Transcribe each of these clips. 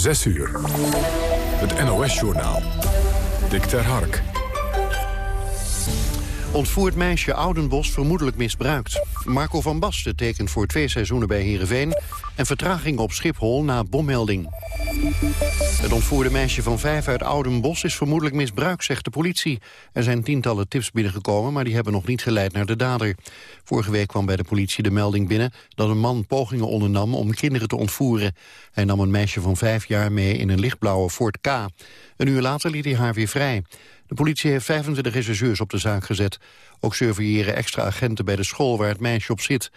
6 uur. Het NOS-journaal. Dick ter Hark. Ontvoerd meisje Oudenbos vermoedelijk misbruikt. Marco van Basten tekent voor twee seizoenen bij Heerenveen... en vertraging op Schiphol na bommelding. Het ontvoerde meisje van vijf uit Oudenbos is vermoedelijk misbruikt, zegt de politie. Er zijn tientallen tips binnengekomen, maar die hebben nog niet geleid naar de dader. Vorige week kwam bij de politie de melding binnen dat een man pogingen ondernam om kinderen te ontvoeren. Hij nam een meisje van vijf jaar mee in een lichtblauwe Ford K. Een uur later liet hij haar weer vrij. De politie heeft 25 rechercheurs op de zaak gezet. Ook surveilleren extra agenten bij de school waar het meisje op zit.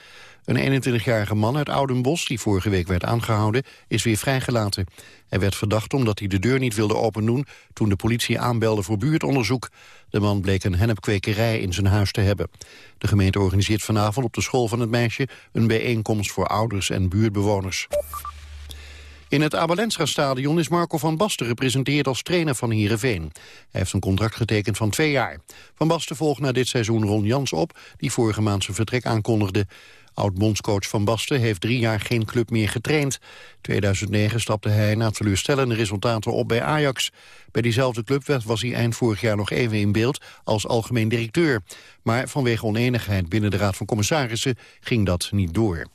Een 21-jarige man uit Oudenbos, die vorige week werd aangehouden, is weer vrijgelaten. Hij werd verdacht omdat hij de deur niet wilde opendoen toen de politie aanbelde voor buurtonderzoek. De man bleek een hennepkwekerij in zijn huis te hebben. De gemeente organiseert vanavond op de school van het meisje een bijeenkomst voor ouders en buurtbewoners. In het Abelensra-stadion is Marco van Basten gepresenteerd als trainer van Heerenveen. Hij heeft een contract getekend van twee jaar. Van Basten volgt na dit seizoen Ron Jans op, die vorige maand zijn vertrek aankondigde. Oud-bondscoach Van Basten heeft drie jaar geen club meer getraind. 2009 stapte hij na teleurstellende resultaten op bij Ajax. Bij diezelfde club was hij eind vorig jaar nog even in beeld als algemeen directeur. Maar vanwege oneenigheid binnen de Raad van Commissarissen ging dat niet door.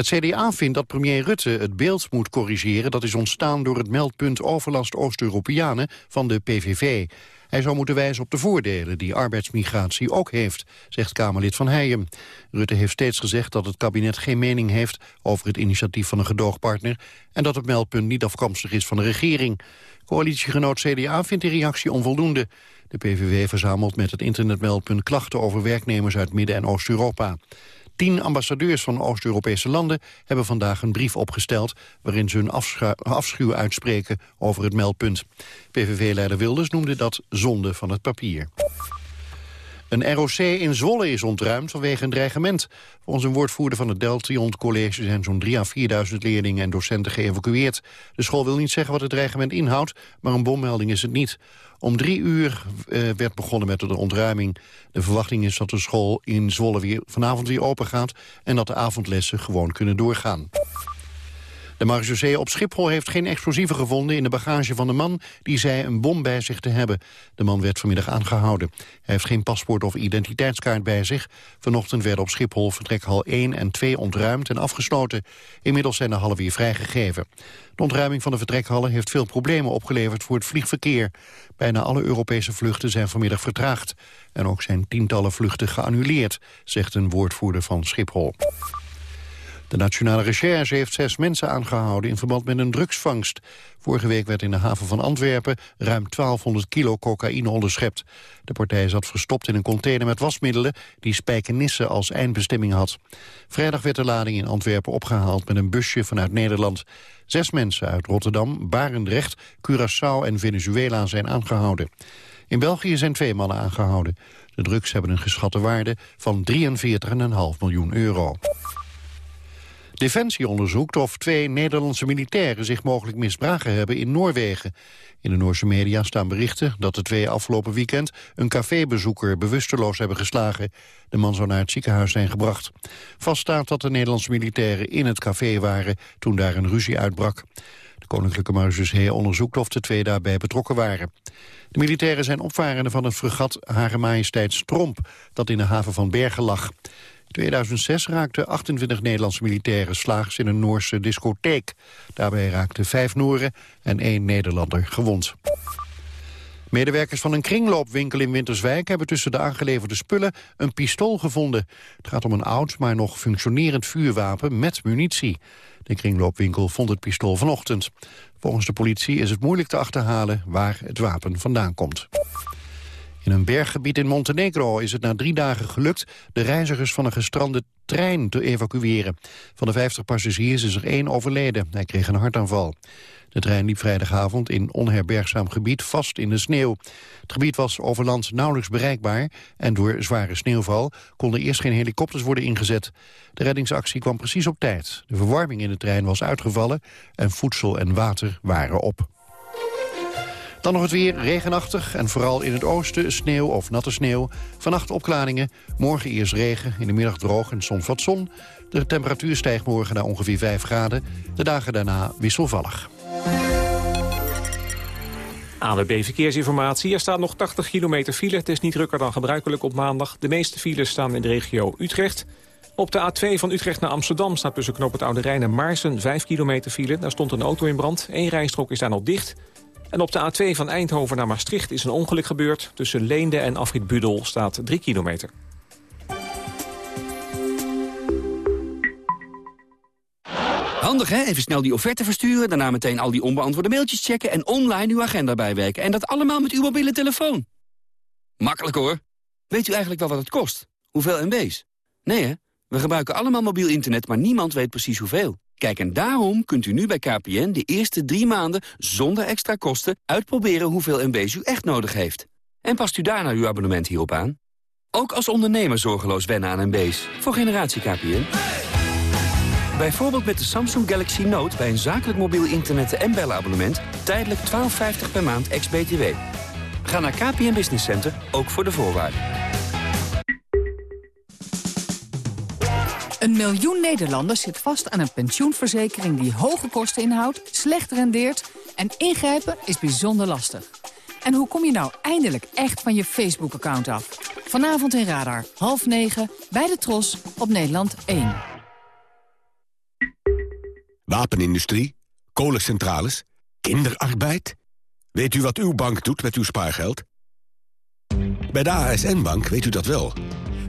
Het CDA vindt dat premier Rutte het beeld moet corrigeren... dat is ontstaan door het meldpunt overlast Oost-Europeanen van de PVV. Hij zou moeten wijzen op de voordelen die arbeidsmigratie ook heeft, zegt Kamerlid Van Heijem. Rutte heeft steeds gezegd dat het kabinet geen mening heeft over het initiatief van een gedoogpartner en dat het meldpunt niet afkomstig is van de regering. Coalitiegenoot CDA vindt die reactie onvoldoende. De PVV verzamelt met het internetmeldpunt klachten over werknemers uit Midden- en Oost-Europa. Tien ambassadeurs van Oost-Europese landen hebben vandaag een brief opgesteld... waarin ze hun afschuw uitspreken over het meldpunt. PVV-leider Wilders noemde dat zonde van het papier. Een ROC in Zwolle is ontruimd vanwege een dreigement. Volgens een woordvoerder van het Deltion College zijn zo'n 3 à 4.000 leerlingen en docenten geëvacueerd. De school wil niet zeggen wat het dreigement inhoudt, maar een bommelding is het niet. Om drie uur uh, werd begonnen met de ontruiming. De verwachting is dat de school in Zwolle weer, vanavond weer open gaat... en dat de avondlessen gewoon kunnen doorgaan. De marechaussee op Schiphol heeft geen explosieven gevonden in de bagage van de man die zei een bom bij zich te hebben. De man werd vanmiddag aangehouden. Hij heeft geen paspoort of identiteitskaart bij zich. Vanochtend werden op Schiphol vertrekhal 1 en 2 ontruimd en afgesloten. Inmiddels zijn de hallen weer vrijgegeven. De ontruiming van de vertrekhallen heeft veel problemen opgeleverd voor het vliegverkeer. Bijna alle Europese vluchten zijn vanmiddag vertraagd. En ook zijn tientallen vluchten geannuleerd, zegt een woordvoerder van Schiphol. De Nationale Recherche heeft zes mensen aangehouden in verband met een drugsvangst. Vorige week werd in de haven van Antwerpen ruim 1200 kilo cocaïne onderschept. De partij zat verstopt in een container met wasmiddelen die Spijkenisse als eindbestemming had. Vrijdag werd de lading in Antwerpen opgehaald met een busje vanuit Nederland. Zes mensen uit Rotterdam, Barendrecht, Curaçao en Venezuela zijn aangehouden. In België zijn twee mannen aangehouden. De drugs hebben een geschatte waarde van 43,5 miljoen euro. Defensie onderzoekt of twee Nederlandse militairen zich mogelijk misbraken hebben in Noorwegen. In de Noorse media staan berichten dat de twee afgelopen weekend een cafébezoeker bewusteloos hebben geslagen. De man zou naar het ziekenhuis zijn gebracht. Vast staat dat de Nederlandse militairen in het café waren toen daar een ruzie uitbrak. De Koninklijke Marechaussee onderzoekt of de twee daarbij betrokken waren. De militairen zijn opvarenden van het fregat Hare Majesteit Stromp, dat in de haven van Bergen lag. 2006 raakten 28 Nederlandse militairen slaags in een Noorse discotheek. Daarbij raakten vijf Nooren en één Nederlander gewond. Medewerkers van een kringloopwinkel in Winterswijk hebben tussen de aangeleverde spullen een pistool gevonden. Het gaat om een oud, maar nog functionerend vuurwapen met munitie. De kringloopwinkel vond het pistool vanochtend. Volgens de politie is het moeilijk te achterhalen waar het wapen vandaan komt. In een berggebied in Montenegro is het na drie dagen gelukt... de reizigers van een gestrande trein te evacueren. Van de 50 passagiers is er één overleden. Hij kreeg een hartaanval. De trein liep vrijdagavond in onherbergzaam gebied vast in de sneeuw. Het gebied was over land nauwelijks bereikbaar... en door zware sneeuwval konden eerst geen helikopters worden ingezet. De reddingsactie kwam precies op tijd. De verwarming in de trein was uitgevallen en voedsel en water waren op. Dan nog het weer, regenachtig en vooral in het oosten sneeuw of natte sneeuw. Vannacht opklaringen, morgen eerst regen, in de middag droog en soms wat zon. De temperatuur stijgt morgen naar ongeveer 5 graden. De dagen daarna wisselvallig. ANWB Verkeersinformatie. Er staat nog 80 kilometer file. Het is niet drukker dan gebruikelijk op maandag. De meeste files staan in de regio Utrecht. Op de A2 van Utrecht naar Amsterdam staat tussen Knoop het Oude en Maarsen 5 kilometer file. Daar stond een auto in brand. Eén rijstrook is daar nog dicht. En op de A2 van Eindhoven naar Maastricht is een ongeluk gebeurd. Tussen Leende en Afrit Budel staat 3 kilometer. Handig hè? Even snel die offerte versturen, daarna meteen al die onbeantwoorde mailtjes checken... en online uw agenda bijwerken. En dat allemaal met uw mobiele telefoon. Makkelijk hoor. Weet u eigenlijk wel wat het kost? Hoeveel MB's? Nee hè? We gebruiken allemaal mobiel internet, maar niemand weet precies hoeveel. Kijk, en daarom kunt u nu bij KPN de eerste drie maanden zonder extra kosten uitproberen hoeveel MB's u echt nodig heeft. En past u daarna uw abonnement hierop aan? Ook als ondernemer zorgeloos wennen aan MB's. Voor generatie KPN. Bijvoorbeeld met de Samsung Galaxy Note bij een zakelijk mobiel internet- en bellenabonnement... tijdelijk 12,50 per maand ex-BTW. Ga naar KPN Business Center, ook voor de voorwaarden. Een miljoen Nederlanders zit vast aan een pensioenverzekering die hoge kosten inhoudt, slecht rendeert en ingrijpen is bijzonder lastig. En hoe kom je nou eindelijk echt van je Facebook-account af? Vanavond in Radar, half negen, bij de Tros, op Nederland 1. Wapenindustrie, kolencentrales, kinderarbeid. Weet u wat uw bank doet met uw spaargeld? Bij de ASN-bank weet u dat wel.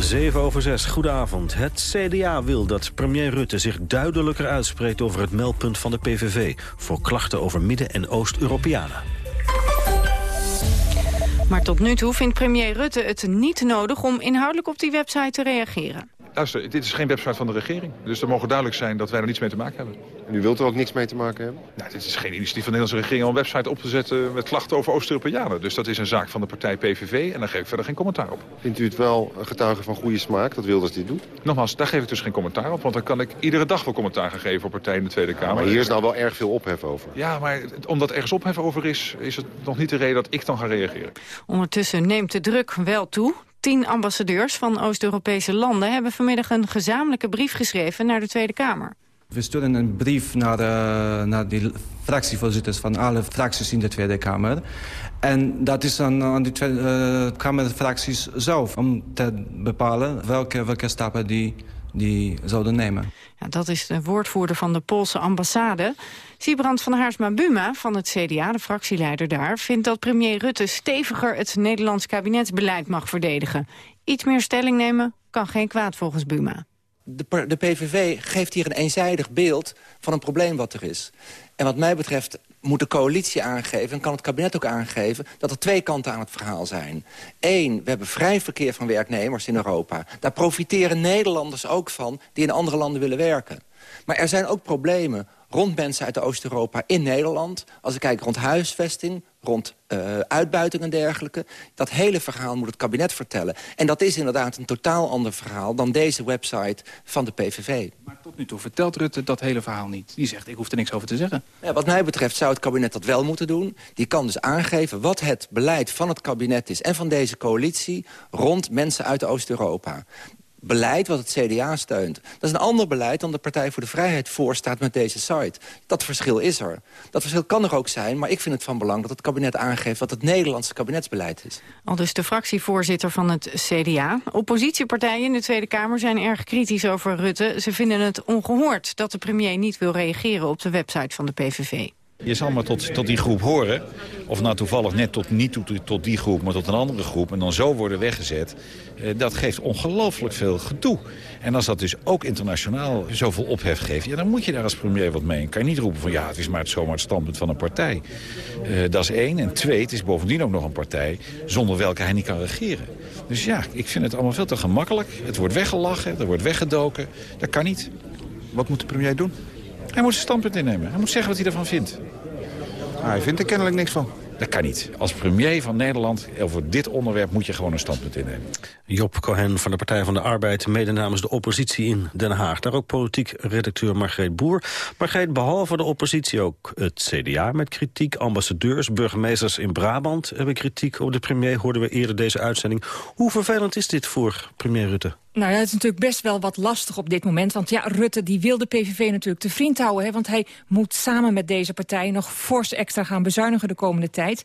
7 over 6, goedenavond. Het CDA wil dat premier Rutte zich duidelijker uitspreekt over het meldpunt van de PVV... voor klachten over Midden- en Oost-Europeanen. Maar tot nu toe vindt premier Rutte het niet nodig om inhoudelijk op die website te reageren. Luister, dit is geen website van de regering. Dus er mogen duidelijk zijn dat wij er niets mee te maken hebben. En u wilt er ook niks mee te maken hebben? Nou, dit is geen initiatief van de Nederlandse regering om een website op te zetten met klachten over Oost-Europeanen. Dus dat is een zaak van de partij PVV en daar geef ik verder geen commentaar op. Vindt u het wel een getuige van goede smaak dat Wilders dit doet? Nogmaals, daar geef ik dus geen commentaar op, want dan kan ik iedere dag wel commentaar gaan geven op partijen in de Tweede Kamer. Maar hier is nou wel erg veel ophef over. Ja, maar omdat ergens ophef over is, is het nog niet de reden dat ik dan ga reageren. Ondertussen neemt de druk wel toe. Tien ambassadeurs van Oost-Europese landen hebben vanmiddag een gezamenlijke brief geschreven naar de Tweede Kamer. We sturen een brief naar, de, naar de fractievoorzitters van alle fracties in de Tweede Kamer. En dat is aan, aan de Tweede uh, Kamerfracties zelf om te bepalen welke, welke stappen die, die zouden nemen. Ja, dat is de woordvoerder van de Poolse ambassade. Siebrand van Haarsma-Buma van het CDA, de fractieleider daar... vindt dat premier Rutte steviger het Nederlands kabinetsbeleid mag verdedigen. Iets meer stelling nemen kan geen kwaad volgens Buma. De, de PVV geeft hier een eenzijdig beeld van een probleem wat er is. En wat mij betreft moet de coalitie aangeven, en kan het kabinet ook aangeven... dat er twee kanten aan het verhaal zijn. Eén, we hebben vrij verkeer van werknemers in Europa. Daar profiteren Nederlanders ook van die in andere landen willen werken. Maar er zijn ook problemen rond mensen uit Oost-Europa in Nederland. Als ik kijk rond huisvesting, rond uh, uitbuiting en dergelijke. Dat hele verhaal moet het kabinet vertellen. En dat is inderdaad een totaal ander verhaal dan deze website van de PVV. Maar tot nu toe vertelt Rutte dat hele verhaal niet. Die zegt, ik hoef er niks over te zeggen. Ja, wat mij betreft zou het kabinet dat wel moeten doen. Die kan dus aangeven wat het beleid van het kabinet is... en van deze coalitie rond mensen uit Oost-Europa beleid wat het CDA steunt. Dat is een ander beleid dan de Partij voor de Vrijheid voorstaat met deze site. Dat verschil is er. Dat verschil kan er ook zijn, maar ik vind het van belang... dat het kabinet aangeeft wat het Nederlandse kabinetsbeleid is. Al dus de fractievoorzitter van het CDA. Oppositiepartijen in de Tweede Kamer zijn erg kritisch over Rutte. Ze vinden het ongehoord dat de premier niet wil reageren op de website van de PVV. Je zal maar tot, tot die groep horen. Of nou toevallig net tot, niet tot, tot die groep, maar tot een andere groep. En dan zo worden weggezet. Eh, dat geeft ongelooflijk veel gedoe. En als dat dus ook internationaal zoveel ophef geeft... Ja, dan moet je daar als premier wat mee. Kan je niet roepen van ja, het is maar het zomaar het standpunt van een partij. Eh, dat is één. En twee, het is bovendien ook nog een partij... zonder welke hij niet kan regeren. Dus ja, ik vind het allemaal veel te gemakkelijk. Het wordt weggelachen, er wordt weggedoken. Dat kan niet. Wat moet de premier doen? Hij moet zijn standpunt innemen. Hij moet zeggen wat hij ervan vindt. Ah, hij vindt er kennelijk niks van. Dat kan niet. Als premier van Nederland over dit onderwerp moet je gewoon een standpunt innemen. Job Cohen van de Partij van de Arbeid, mede namens de oppositie in Den Haag. Daar ook politiek redacteur Margreet Boer. Margreet, behalve de oppositie ook het CDA met kritiek. Ambassadeurs, burgemeesters in Brabant hebben kritiek op de premier. Hoorden we eerder deze uitzending. Hoe vervelend is dit voor premier Rutte? Nou het is natuurlijk best wel wat lastig op dit moment. Want ja, Rutte die wil de PVV natuurlijk te vriend houden. Hè, want hij moet samen met deze partij nog fors extra gaan bezuinigen de komende tijd.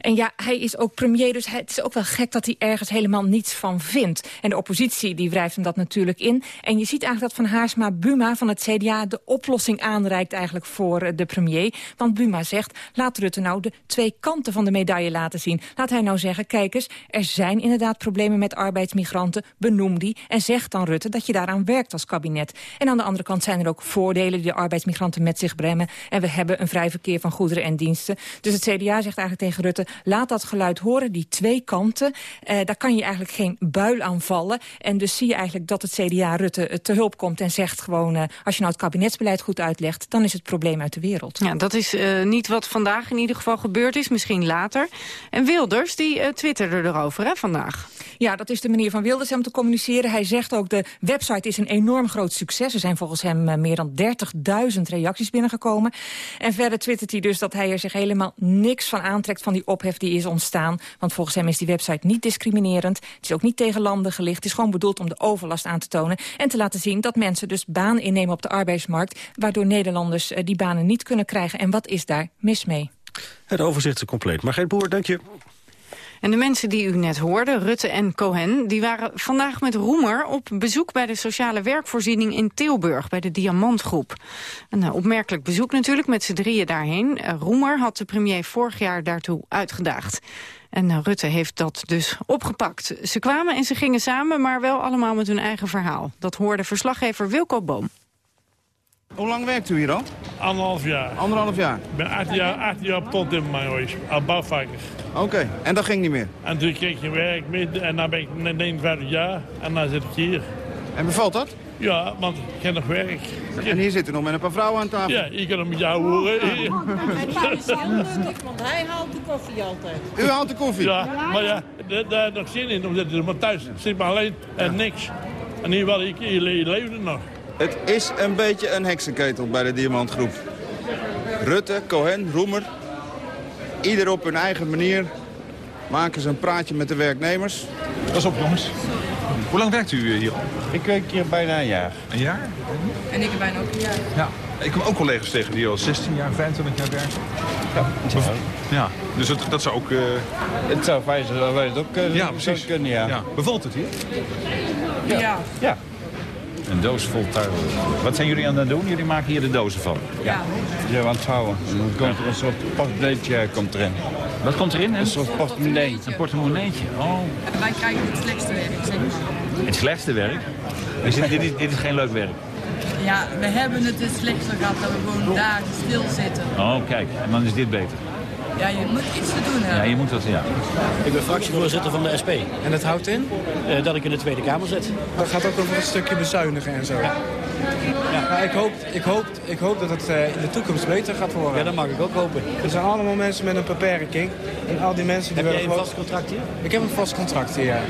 En ja, hij is ook premier, dus het is ook wel gek dat hij ergens helemaal niets van vindt. En de oppositie die wrijft hem dat natuurlijk in. En je ziet eigenlijk dat Van Haarsma Buma van het CDA de oplossing aanreikt eigenlijk voor eh, de premier. Want Buma zegt, laat Rutte nou de twee kanten van de medaille laten zien. Laat hij nou zeggen, kijk eens, er zijn inderdaad problemen met arbeidsmigranten, benoem die. En zegt dan Rutte dat je daaraan werkt als kabinet. En aan de andere kant zijn er ook voordelen die de arbeidsmigranten met zich brengen. En we hebben een vrij verkeer van goederen en diensten. Dus het CDA zegt eigenlijk tegen Rutte, laat dat geluid horen, die twee kanten. Eh, daar kan je eigenlijk geen buil aan vallen. En dus zie je eigenlijk dat het CDA Rutte eh, te hulp komt en zegt gewoon... Eh, als je nou het kabinetsbeleid goed uitlegt, dan is het probleem uit de wereld. Ja, dat is uh, niet wat vandaag in ieder geval gebeurd is, misschien later. En Wilders, die uh, twitterde erover hè, vandaag. Ja, dat is de manier van Wilders om te communiceren. Hij zegt ook, de website is een enorm groot succes. Er zijn volgens hem uh, meer dan 30.000 reacties binnengekomen. En verder twittert hij dus dat hij er zich helemaal niks van aantrekt... van die ophef die is ontstaan. Want volgens hem is die website niet discriminerend. Het is ook niet tegen landen gelicht. Het is gewoon bedoeld om de overlast aan te tonen. En te laten zien dat mensen dus baan innemen op de arbeidsmarkt... waardoor Nederlanders uh, die banen niet kunnen krijgen. En wat is daar mis mee? Het overzicht is compleet. Margreet Boer, dank je. En de mensen die u net hoorde, Rutte en Cohen... die waren vandaag met Roemer op bezoek bij de sociale werkvoorziening in Tilburg... bij de Diamantgroep. Een uh, opmerkelijk bezoek natuurlijk, met z'n drieën daarheen. Uh, Roemer had de premier vorig jaar daartoe uitgedaagd. En uh, Rutte heeft dat dus opgepakt. Ze kwamen en ze gingen samen, maar wel allemaal met hun eigen verhaal. Dat hoorde verslaggever Wilco Boom. Hoe lang werkt u hier al? Anderhalf jaar. Anderhalf jaar? Ik ben acht jaar, acht jaar op tot in mijn geweest, als bouwvakker. Oké, okay. en dat ging niet meer? En toen kreeg ik werk mee en dan ben ik 59 jaar en dan zit ik hier. En bevalt dat? Ja, want ik heb nog werk. En hier zitten nog met een paar vrouwen aan tafel. Ja, je kan hem met jou horen. Hij is heel nuttig, want hij haalt de koffie altijd. U haalt de koffie? Ja, maar ja, daar heb ik nog zin in, omdat ik maar thuis zit maar alleen en niks. En hier wel, ik, je leefde nog. Het is een beetje een heksenketel bij de Diamantgroep. Rutte, Cohen, Roemer. Ieder op hun eigen manier maken ze een praatje met de werknemers. Pas op jongens. Hoe lang werkt u hier al? Ik werk hier bijna een jaar. Een jaar? En ik bijna ook een jaar. Ja. Ik kom ook collega's tegen die al 16 jaar, 25 jaar werken. Ja, ja. dus het, dat zou ook... Uh... Het zou fijn zijn dat wij het ook uh, ja, precies. kunnen, ja. ja. Bevalt het hier? Ja. ja. Een doos vol. Wat zijn jullie aan het doen? Jullie maken hier de dozen van. Ja. Ja, aan het houden. En dan komt er een soort portemonneetje komt erin. Wat komt erin? Een soort portemonnee. Een portemonneetje, oh. En wij krijgen het slechtste werk, zeg maar. Het slechtste werk? Dit, dit, is, dit is geen leuk werk? Ja, we hebben het het slechtste gehad dat we gewoon dagen stilzitten. Oh, kijk. En dan is dit beter. Ja, je moet iets te doen hebben. Ja, je moet dat, ja. Ik ben fractievoorzitter van de SP. En dat houdt in? Uh, dat ik in de Tweede Kamer zit. Dat gaat ook over een stukje bezuinigen en zo. Ja. Ja, maar ik, hoop, ik, hoop, ik hoop dat het uh, in de toekomst beter gaat worden. Ja, dat mag ik ook hopen. Er zijn allemaal mensen met een beperking. En al die mensen die Heb jij een vast contract hier? Ik heb een vast contract hier, ja.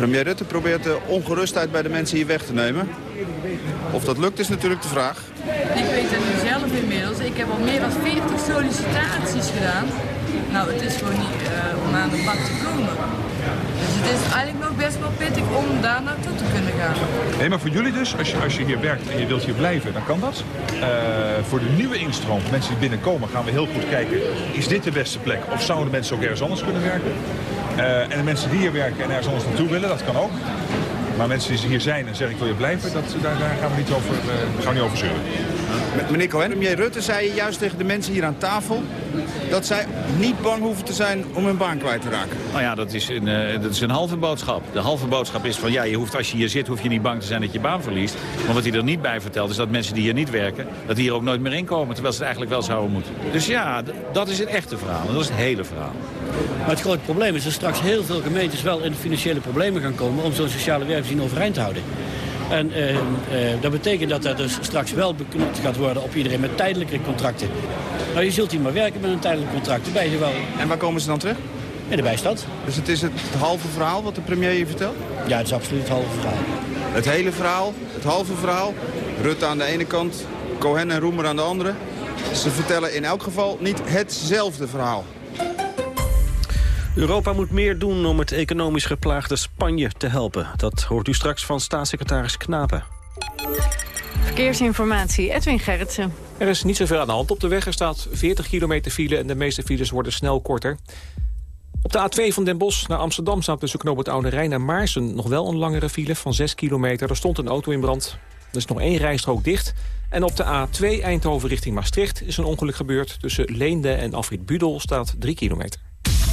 Premier Rutte probeert de ongerustheid bij de mensen hier weg te nemen. Of dat lukt is natuurlijk de vraag. Ik weet het nu zelf inmiddels. Ik heb al meer dan 40 sollicitaties gedaan. Nou, het is gewoon niet uh, om aan de bak te komen. Dus het is eigenlijk nog best wel pittig om daar naartoe te kunnen gaan. Nee, maar voor jullie dus, als je, als je hier werkt en je wilt hier blijven, dan kan dat. Uh, voor de nieuwe instroom, mensen die binnenkomen, gaan we heel goed kijken. Is dit de beste plek? Of zouden mensen ook ergens anders kunnen werken? Uh, en de mensen die hier werken en ergens anders naartoe willen, dat kan ook. Maar mensen die hier zijn en zeggen ik wil je blijven, dat, daar, daar gaan we niet over, eh, daar gaan we niet over zeuren. Meneer Cohen, premier Rutte zei juist tegen de mensen hier aan tafel... dat zij niet bang hoeven te zijn om hun baan kwijt te raken. Nou ja, dat is, een, eh, dat is een halve boodschap. De halve boodschap is van ja, je hoeft, als je hier zit, hoef je niet bang te zijn dat je baan verliest. Maar wat hij er niet bij vertelt is dat mensen die hier niet werken, dat die hier ook nooit meer inkomen. Terwijl ze het eigenlijk wel zouden moeten. Dus ja, dat is het echte verhaal. En dat is het hele verhaal. Maar het grote probleem is dat straks heel veel gemeentes wel in financiële problemen gaan komen... om zo'n sociale werkvoorziening overeind te houden. En eh, eh, dat betekent dat er dus straks wel beknopt gaat worden op iedereen met tijdelijke contracten. Nou, je zult hier maar werken met een tijdelijk contract. Ben je wel... En waar komen ze dan terug? In de bijstand. Dus het is het halve verhaal wat de premier je vertelt? Ja, het is absoluut het halve verhaal. Het hele verhaal, het halve verhaal. Rutte aan de ene kant, Cohen en Roemer aan de andere. Ze vertellen in elk geval niet hetzelfde verhaal. Europa moet meer doen om het economisch geplaagde Spanje te helpen. Dat hoort u straks van staatssecretaris Knapen. Verkeersinformatie, Edwin Gerritsen. Er is niet zoveel aan de hand op de weg. Er staat 40 kilometer file en de meeste files worden snel korter. Op de A2 van Den Bosch naar Amsterdam staat tussen Knoop het Oude Rijn en Maarsen... nog wel een langere file van 6 kilometer. Er stond een auto in brand. Er is nog één rijstrook dicht. En op de A2 Eindhoven richting Maastricht is een ongeluk gebeurd. Tussen Leende en Afrit Budel staat 3 kilometer.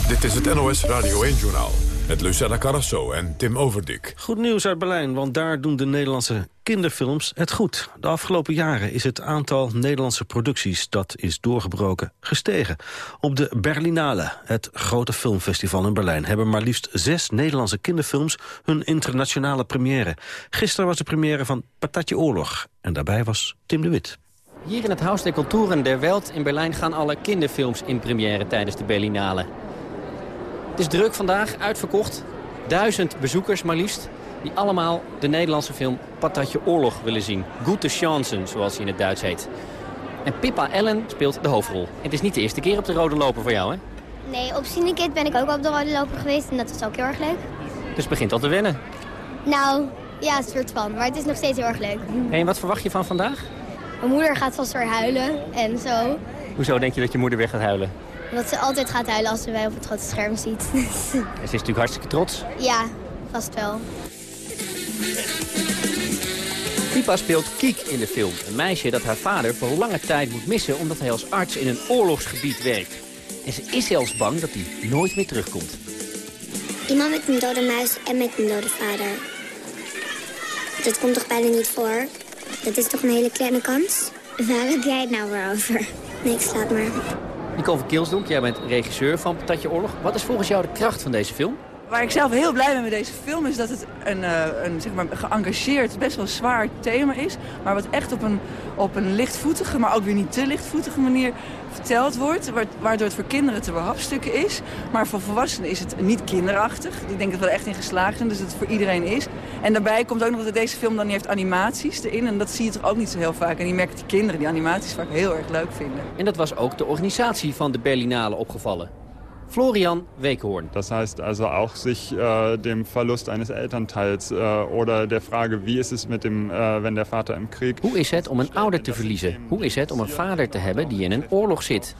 Dit is het NOS Radio 1-journaal met Lucella Carrasso en Tim Overdik. Goed nieuws uit Berlijn, want daar doen de Nederlandse kinderfilms het goed. De afgelopen jaren is het aantal Nederlandse producties dat is doorgebroken gestegen. Op de Berlinale, het grote filmfestival in Berlijn... hebben maar liefst zes Nederlandse kinderfilms hun internationale première. Gisteren was de première van Patatje Oorlog en daarbij was Tim de Wit. Hier in het Haus der Kulturen der Welt in Berlijn gaan alle kinderfilms in première tijdens de Berlinale. Het is druk vandaag, uitverkocht. Duizend bezoekers maar liefst, die allemaal de Nederlandse film Patatje Oorlog willen zien. Gute Chancen, zoals hij in het Duits heet. En Pippa Ellen speelt de hoofdrol. Het is niet de eerste keer op de rode loper voor jou, hè? Nee, op Cinekit ben ik ook op de rode loper geweest en dat was ook heel erg leuk. Dus het begint al te wennen. Nou, ja, een soort van, maar het is nog steeds heel erg leuk. En wat verwacht je van vandaag? Mijn moeder gaat vast weer huilen en zo. Hoezo denk je dat je moeder weer gaat huilen? Omdat ze altijd gaat huilen als ze mij op het grote scherm ziet. Ze is natuurlijk hartstikke trots. ja, vast wel. Pippa speelt Kiek in de film. Een meisje dat haar vader voor lange tijd moet missen... omdat hij als arts in een oorlogsgebied werkt. En ze is zelfs bang dat hij nooit meer terugkomt. Iemand met een dode muis en met een dode vader. Dat komt toch bijna niet voor? Dat is toch een hele kleine kans? Waar heb jij het nou weer over? Niks, laat maar. Nicole van Kilsdonk, jij bent regisseur van Patatje Oorlog. Wat is volgens jou de kracht van deze film? Waar ik zelf heel blij ben met deze film is dat het een, eh, een zeg maar, geëngageerd, best wel zwaar thema is. Maar wat echt op een, op een lichtvoetige, maar ook weer niet te lichtvoetige manier verteld wordt. wa- Waardoor het voor kinderen te behapstukken is. Maar voor volwassenen is het niet kinderachtig. Ik denk dat we er echt in geslaagd zijn, dus dat het voor iedereen is. En daarbij komt ook nog dat deze film dan niet heeft animaties erin. En dat zie je toch ook niet zo heel vaak. En je merkt dat die kinderen die animaties vaak heel erg leuk vinden. En dat was ook de organisatie van de Berlinale opgevallen. Florian Weekhoorn. Das heißt also auch sich äh, dem Verlust eines Elternteils äh, oder der Frage, wie ist es mit dem, äh, wenn der Vater im Krieg... Hoe is het om een ouder te verliezen? Hoe is het om een vader te hebben die in een oorlog zit?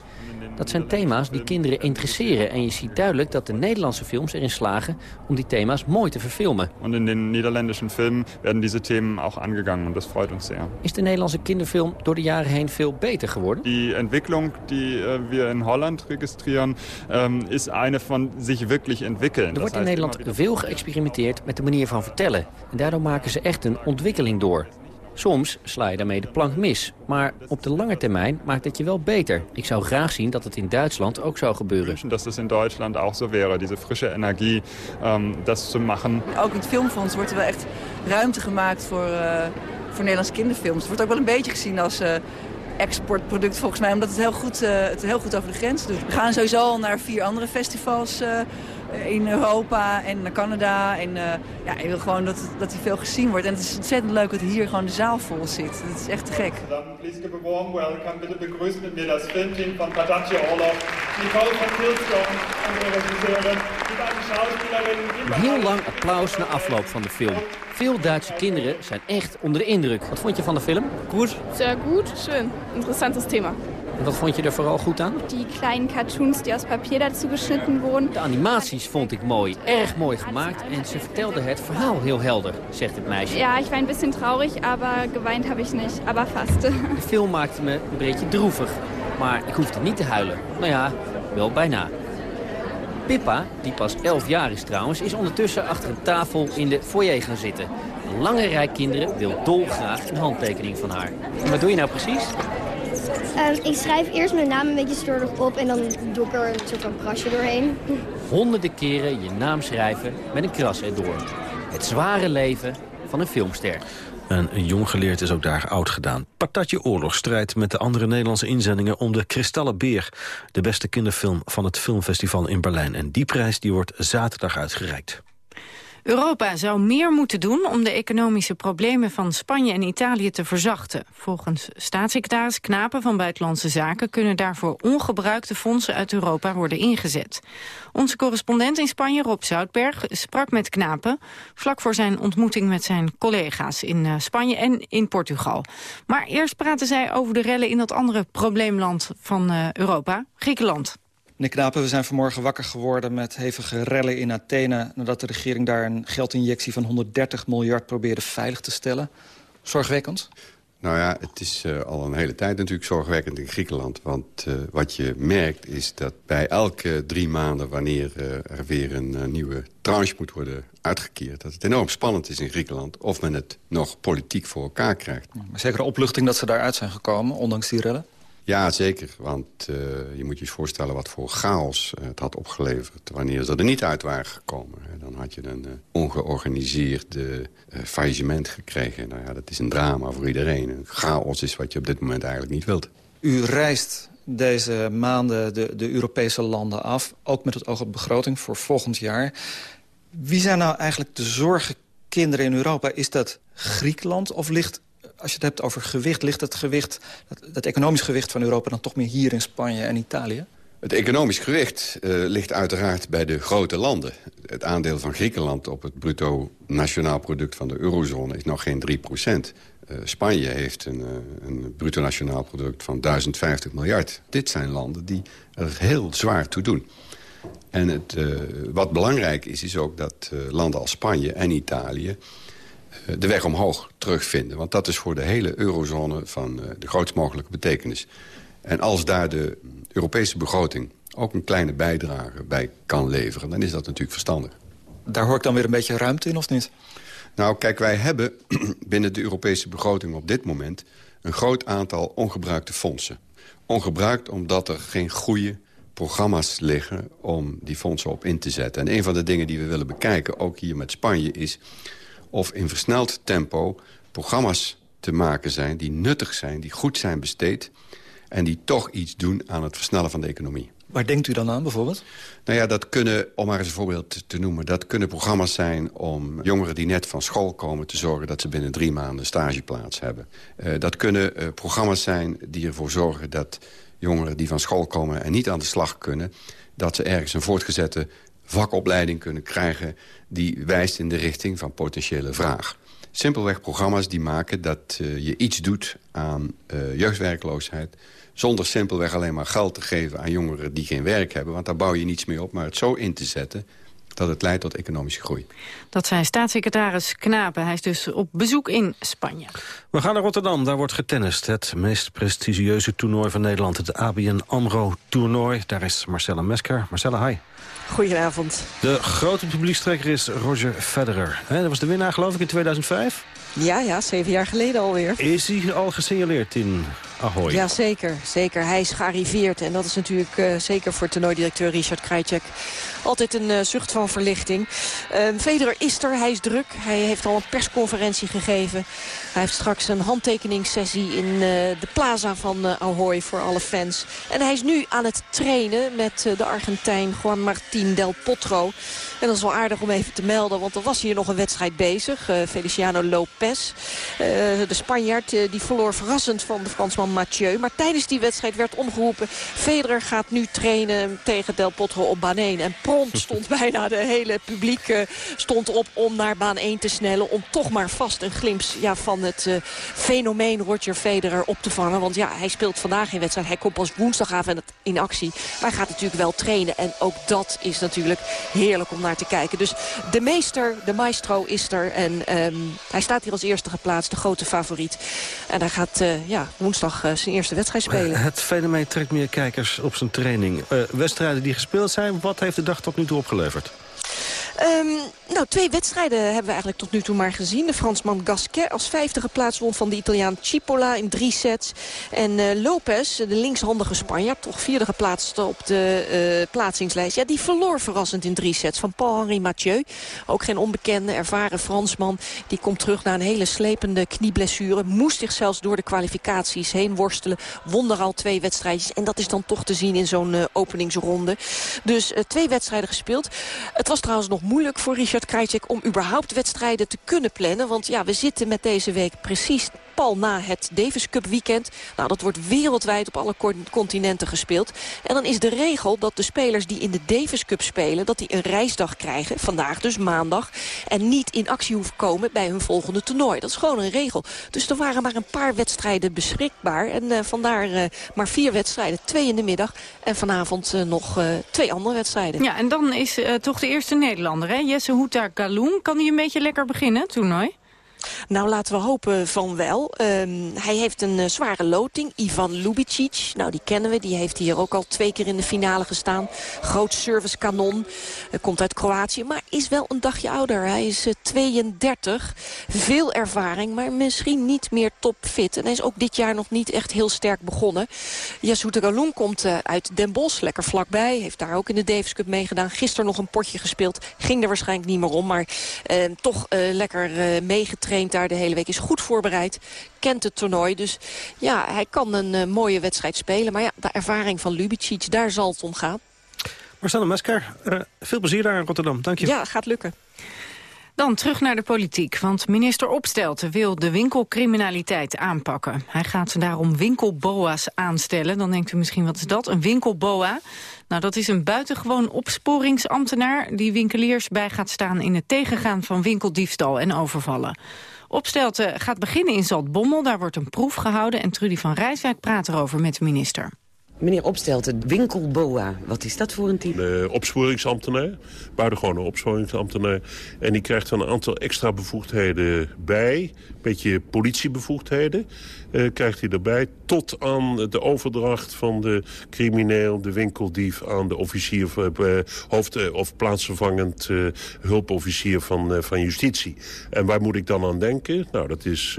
Dat zijn thema's die kinderen interesseren. En je ziet duidelijk dat de Nederlandse films erin slagen om die thema's mooi te verfilmen. Und in den niederländischen Filmen werden diese Themen auch angegangen und das freut uns sehr. Is de Nederlandse kinderfilm door de jaren heen veel beter geworden? Die Entwicklung, die äh, wir in Holland registrieren, ähm, ist eine von sich wirklich entwickeln. Er wordt in Nederland veel geëxperimenteerd met de manier van vertellen. En daardoor maken ze echt een ontwikkeling door. Soms sla je daarmee de plank mis. Maar op de lange termijn maakt het je wel beter. Ik zou graag zien dat het in Duitsland ook zou gebeuren. dass das in Deutschland auch so wäre, diese frische Energie, ähm, das zu machen. Ook in het filmfonds wordt er wel echt ruimte gemaakt voor, eh, voor Nederlandse kinderfilms. Het wordt ook wel een beetje gezien als eh, exportproduct volgens mij, omdat het heel, goed, eh, het heel goed over de grens doet. We gaan sowieso al naar vier andere festivals eh, in Europa en naar Canada. En eh, ja, ik wil gewoon dat, dat die veel gezien wordt. En het is ontzettend leuk dat hier gewoon de zaal vol zit. Dat is echt te gek. Please give a warm welcome. Bitte begrüßt mit mir das Filmteam von Patatje Orlov, Nicole van Schauspielerinnen. Een heel lang applaus na afloop van de film. Veel Duitse kinderen zijn echt onder de indruk. Wat vond je van de film? Gut. Sehr gut, schön. Interessantes Thema. Wat vond je er vooral goed aan? Die kleine cartoons die aus Papier dazu geschnitten wurden. De animaties vond ik mooi, erg mooi gemaakt. En ze vertelde het verhaal heel helder, zegt het meisje. Ja, ik war een bisschen traurig, aber geweint heb ik niet, aber vast. De film maakte me een beetje droevig. Maar ik hoefde niet te huilen. Nou ja, wel bijna. Pippa, die pas 11 jaar is trouwens, is ondertussen achter een tafel in de foyer gaan zitten. Een lange rij kinderen wil dolgraag een handtekening van haar. En wat doe je nou precies? Uh, ik schrijf eerst mijn naam een beetje slordig op en dan doe ik er een soort van krasje doorheen. Honderden keren je naam schrijven met een kras erdoor. Het zware leven van een filmster. En een jong geleerd is ook daar oud gedaan. Patatje Oorlog strijdt met de andere Nederlandse inzendingen... om de Kristallen Beer, de beste kinderfilm van het filmfestival in Berlijn. En die prijs die wordt zaterdag uitgereikt. Europa zou meer moeten doen om de economische problemen van Spanje en Italië te verzachten. Volgens staatssecretaris Knapen van Buitenlandse Zaken kunnen daarvoor ongebruikte fondsen uit Europa worden ingezet. Onze correspondent in Spanje, Rob Zoutberg, sprak met Knapen vlak voor zijn ontmoeting met zijn collega's in eh, Spanje en in Portugal. Maar eerst praten zij over de rellen in dat andere probleemland van uh, Europa, Griekenland. Meneer Knapen, we zijn vanmorgen wakker geworden met hevige rellen in Athene... nadat de regering daar een geldinjectie van 130 miljard probeerde veilig te stellen. Zorgwekkend? Nou ja, het is uh, al een hele tijd natuurlijk zorgwekkend in Griekenland. Want uh, wat je merkt is dat bij elke drie maanden... wanneer uh, er weer een nieuwe tranche moet worden uitgekeerd... dat het enorm spannend is in Griekenland of men het nog politiek voor elkaar krijgt. Maar zeker de opluchting dat ze daaruit zijn gekomen, ondanks die rellen? Ja, zeker. Want uh, je moet je eens voorstellen wat voor chaos het had opgeleverd... wanneer ze er niet uit waren gekomen. Dan had je een uh, ongeorganiseerd uh, faillissement gekregen. Nou ja, dat is een drama voor iedereen. Een chaos is wat je op dit moment eigenlijk niet wilt. U reist deze maanden de, de Europese landen af. Ook met het oog op begroting voor volgend jaar. Wie zijn nou eigenlijk de zorgenkinderen in Europa? Is dat Griekenland of ligt als je het hebt over gewicht, ligt het gewicht, het economisch gewicht van Europa dan toch meer hier in Spanje en Italië? Het economisch gewicht uh, ligt uiteraard bij de grote landen. Het aandeel van Griekenland op het bruto nationaal product van de eurozone is nog geen 3 procent. Uh, Spanje heeft een, uh, een bruto nationaal product van 1050 miljard. Dit zijn landen die er heel zwaar toe doen. En het, wat belangrijk is, is ook dat landen als Spanje en Italië de weg omhoog terugvinden. Want dat is voor de hele eurozone van de grootst mogelijke betekenis. En als daar de Europese begroting ook een kleine bijdrage bij kan leveren... dan is dat natuurlijk verstandig. Daar hoor ik dan weer een beetje ruimte in, of niet? Nou, kijk, wij hebben binnen de Europese begroting op dit moment... een groot aantal ongebruikte fondsen. Ongebruikt omdat er geen goede programma's liggen om die fondsen op in te zetten. En een van de dingen die we willen bekijken, ook hier met Spanje... is of in versneld tempo programma's te maken zijn... die nuttig zijn, die goed zijn besteed... en die toch iets doen aan het versnellen van de economie. Waar denkt u dan aan bijvoorbeeld? Nou ja, dat kunnen, om maar eens een voorbeeld te noemen... dat kunnen programma's zijn om jongeren die net van school komen... te zorgen dat ze binnen drie maanden stageplaats hebben. Uh, dat kunnen uh, programma's zijn die ervoor zorgen dat jongeren die van school komen... en niet aan de slag kunnen, dat ze ergens een voortgezette vakopleiding kunnen krijgen... die wijst in de richting van potentiële vraag. Simpelweg programma's die maken dat uh, je iets doet aan uh, jeugdwerkloosheid... zonder simpelweg alleen maar geld te geven aan jongeren die geen werk hebben. Want daar bouw je niets mee op, maar het zo in te zetten dat het leidt tot economische groei. Dat zei staatssecretaris Knapen. Hij is dus op bezoek in Spanje. We gaan naar Rotterdam, daar wordt getennist. Het meest prestigieuze toernooi van Nederland, het ABN AMRO-toernooi. Daar is Marcella Mesker. Marcella, hi. Goedenavond. De grote publiekstrekker is Roger Federer. dat was de winnaar geloof ik in 2005? Ja, ja, zeven jaar geleden alweer. Is hij al gesignaleerd in Ahoy? Ja, zeker. zeker. Hij is gearriveerd. En dat is natuurlijk uh, zeker voor toernooidirecteur Richard Krajcek altijd een uh, zucht van verlichting. Uh, Federer is er, hij is druk. Hij heeft al een persconferentie gegeven. Hij heeft straks een handtekeningssessie in de plaza van Ahoy voor alle fans. En hij is nu aan het trainen met de Argentijn Juan Martín del Potro. En dat is wel aardig om even te melden, want er was hier nog een wedstrijd bezig. Feliciano Lopez, de Spanjaard, die verloor verrassend van de Fransman Mathieu. Maar tijdens die wedstrijd werd omgeroepen... Federer gaat nu trainen tegen Del Potro op baan 1. En prompt stond bijna de hele publiek stond op om naar baan 1 te snellen. Om toch maar vast een glimp ja, van het uh, fenomeen Roger Federer op te vangen. Want ja, hij speelt vandaag geen wedstrijd. Hij komt pas woensdagavond in actie. Maar hij gaat natuurlijk wel trainen. En ook dat is natuurlijk heerlijk om te kijken. Dus de meester, de maestro is er. En um, hij staat hier als eerste geplaatst, de grote favoriet. En hij gaat uh, ja, woensdag uh, zijn eerste wedstrijd spelen. Het fenomeen trekt meer kijkers op zijn training. Wedstrijden die gespeeld zijn, wat heeft de dag tot nu toe opgeleverd? Um, nou, twee wedstrijden hebben we eigenlijk tot nu toe maar gezien. De Fransman Gasquet als vijfde geplaatst won van de Italiaan Cipolla in drie sets. En uh, Lopez, de linkshandige Spanjaard, toch vierde geplaatst op de uh, plaatsingslijst. Ja, die verloor verrassend in drie sets van Paul-Henri Mathieu. Ook geen onbekende, ervaren Fransman. Die komt terug na een hele slepende knieblessure. Moest zich zelfs door de kwalificaties heen worstelen. Won er al twee wedstrijdjes. En dat is dan toch te zien in zo'n uh, openingsronde. Dus twee wedstrijden gespeeld. Het was trouwens nog moeilijk voor Richard Krajcek om überhaupt wedstrijden te kunnen plannen. Want ja, we zitten met deze week precies na het Davis Cup weekend. Nou, dat wordt wereldwijd op alle continenten gespeeld. En dan is de regel dat de spelers die in de Davis Cup spelen... dat die een reisdag krijgen, vandaag dus maandag... en niet in actie hoeven komen bij hun volgende toernooi. Dat is gewoon een regel. Dus er waren maar een paar wedstrijden beschikbaar. En uh, vandaar uh, maar vier wedstrijden, twee in de middag. En vanavond uh, nog twee andere wedstrijden. Ja, en dan is toch de eerste Nederlander, hè? Jesse Houta Galoen. Kan hij een beetje lekker beginnen, toernooi? Nou, laten we hopen van wel. Um, hij heeft een uh, zware loting. Ivan Lubicic, nou die kennen we. Die heeft hier ook al twee keer in de finale gestaan. Groot servicekanon. Uh, komt uit Kroatië, maar is wel een dagje ouder. Hij is uh, 32. Veel ervaring, maar misschien niet meer topfit. En hij is ook dit jaar nog niet echt heel sterk begonnen. Yasuta Galoen komt uh, uit Den Bosch, lekker vlakbij. Heeft daar ook in de Davis Cup meegedaan. Gisteren nog een potje gespeeld. Ging er waarschijnlijk niet meer om, maar ehm, toch lekker daar de hele week. Is goed voorbereid, kent het toernooi. Dus ja, hij kan een uh, mooie wedstrijd spelen. Maar ja, de ervaring van Lubicic, daar zal het om gaan. Marcel Mesker, uh, veel plezier daar in Rotterdam. Dank je. Ja, gaat lukken. Dan terug naar de politiek, want minister Opstelten wil de winkelcriminaliteit aanpakken. Hij gaat daarom winkelboa's aanstellen. Dan denkt u misschien, wat is dat? Een winkelboa? Nou, dat is een buitengewoon opsporingsambtenaar... die winkeliers bij gaat staan in het tegengaan van winkeldiefstal en overvallen. Opstelten gaat beginnen in Zaltbommel. Daar wordt een proef gehouden en Trudy van Rijswijk praat erover met de minister. Meneer Opstelten, winkelboa, wat is dat voor een type? De opsporingsambtenaar, buitengewone opsporingsambtenaar. En die krijgt een aantal extra bevoegdheden bij. Een beetje politiebevoegdheden krijgt hij erbij. Tot aan de overdracht van de crimineel, de winkeldief... aan de officier, uh, hoofd- uh, of plaatsvervangend hulpofficier van, van justitie. En waar moet ik dan aan denken? Nou, dat is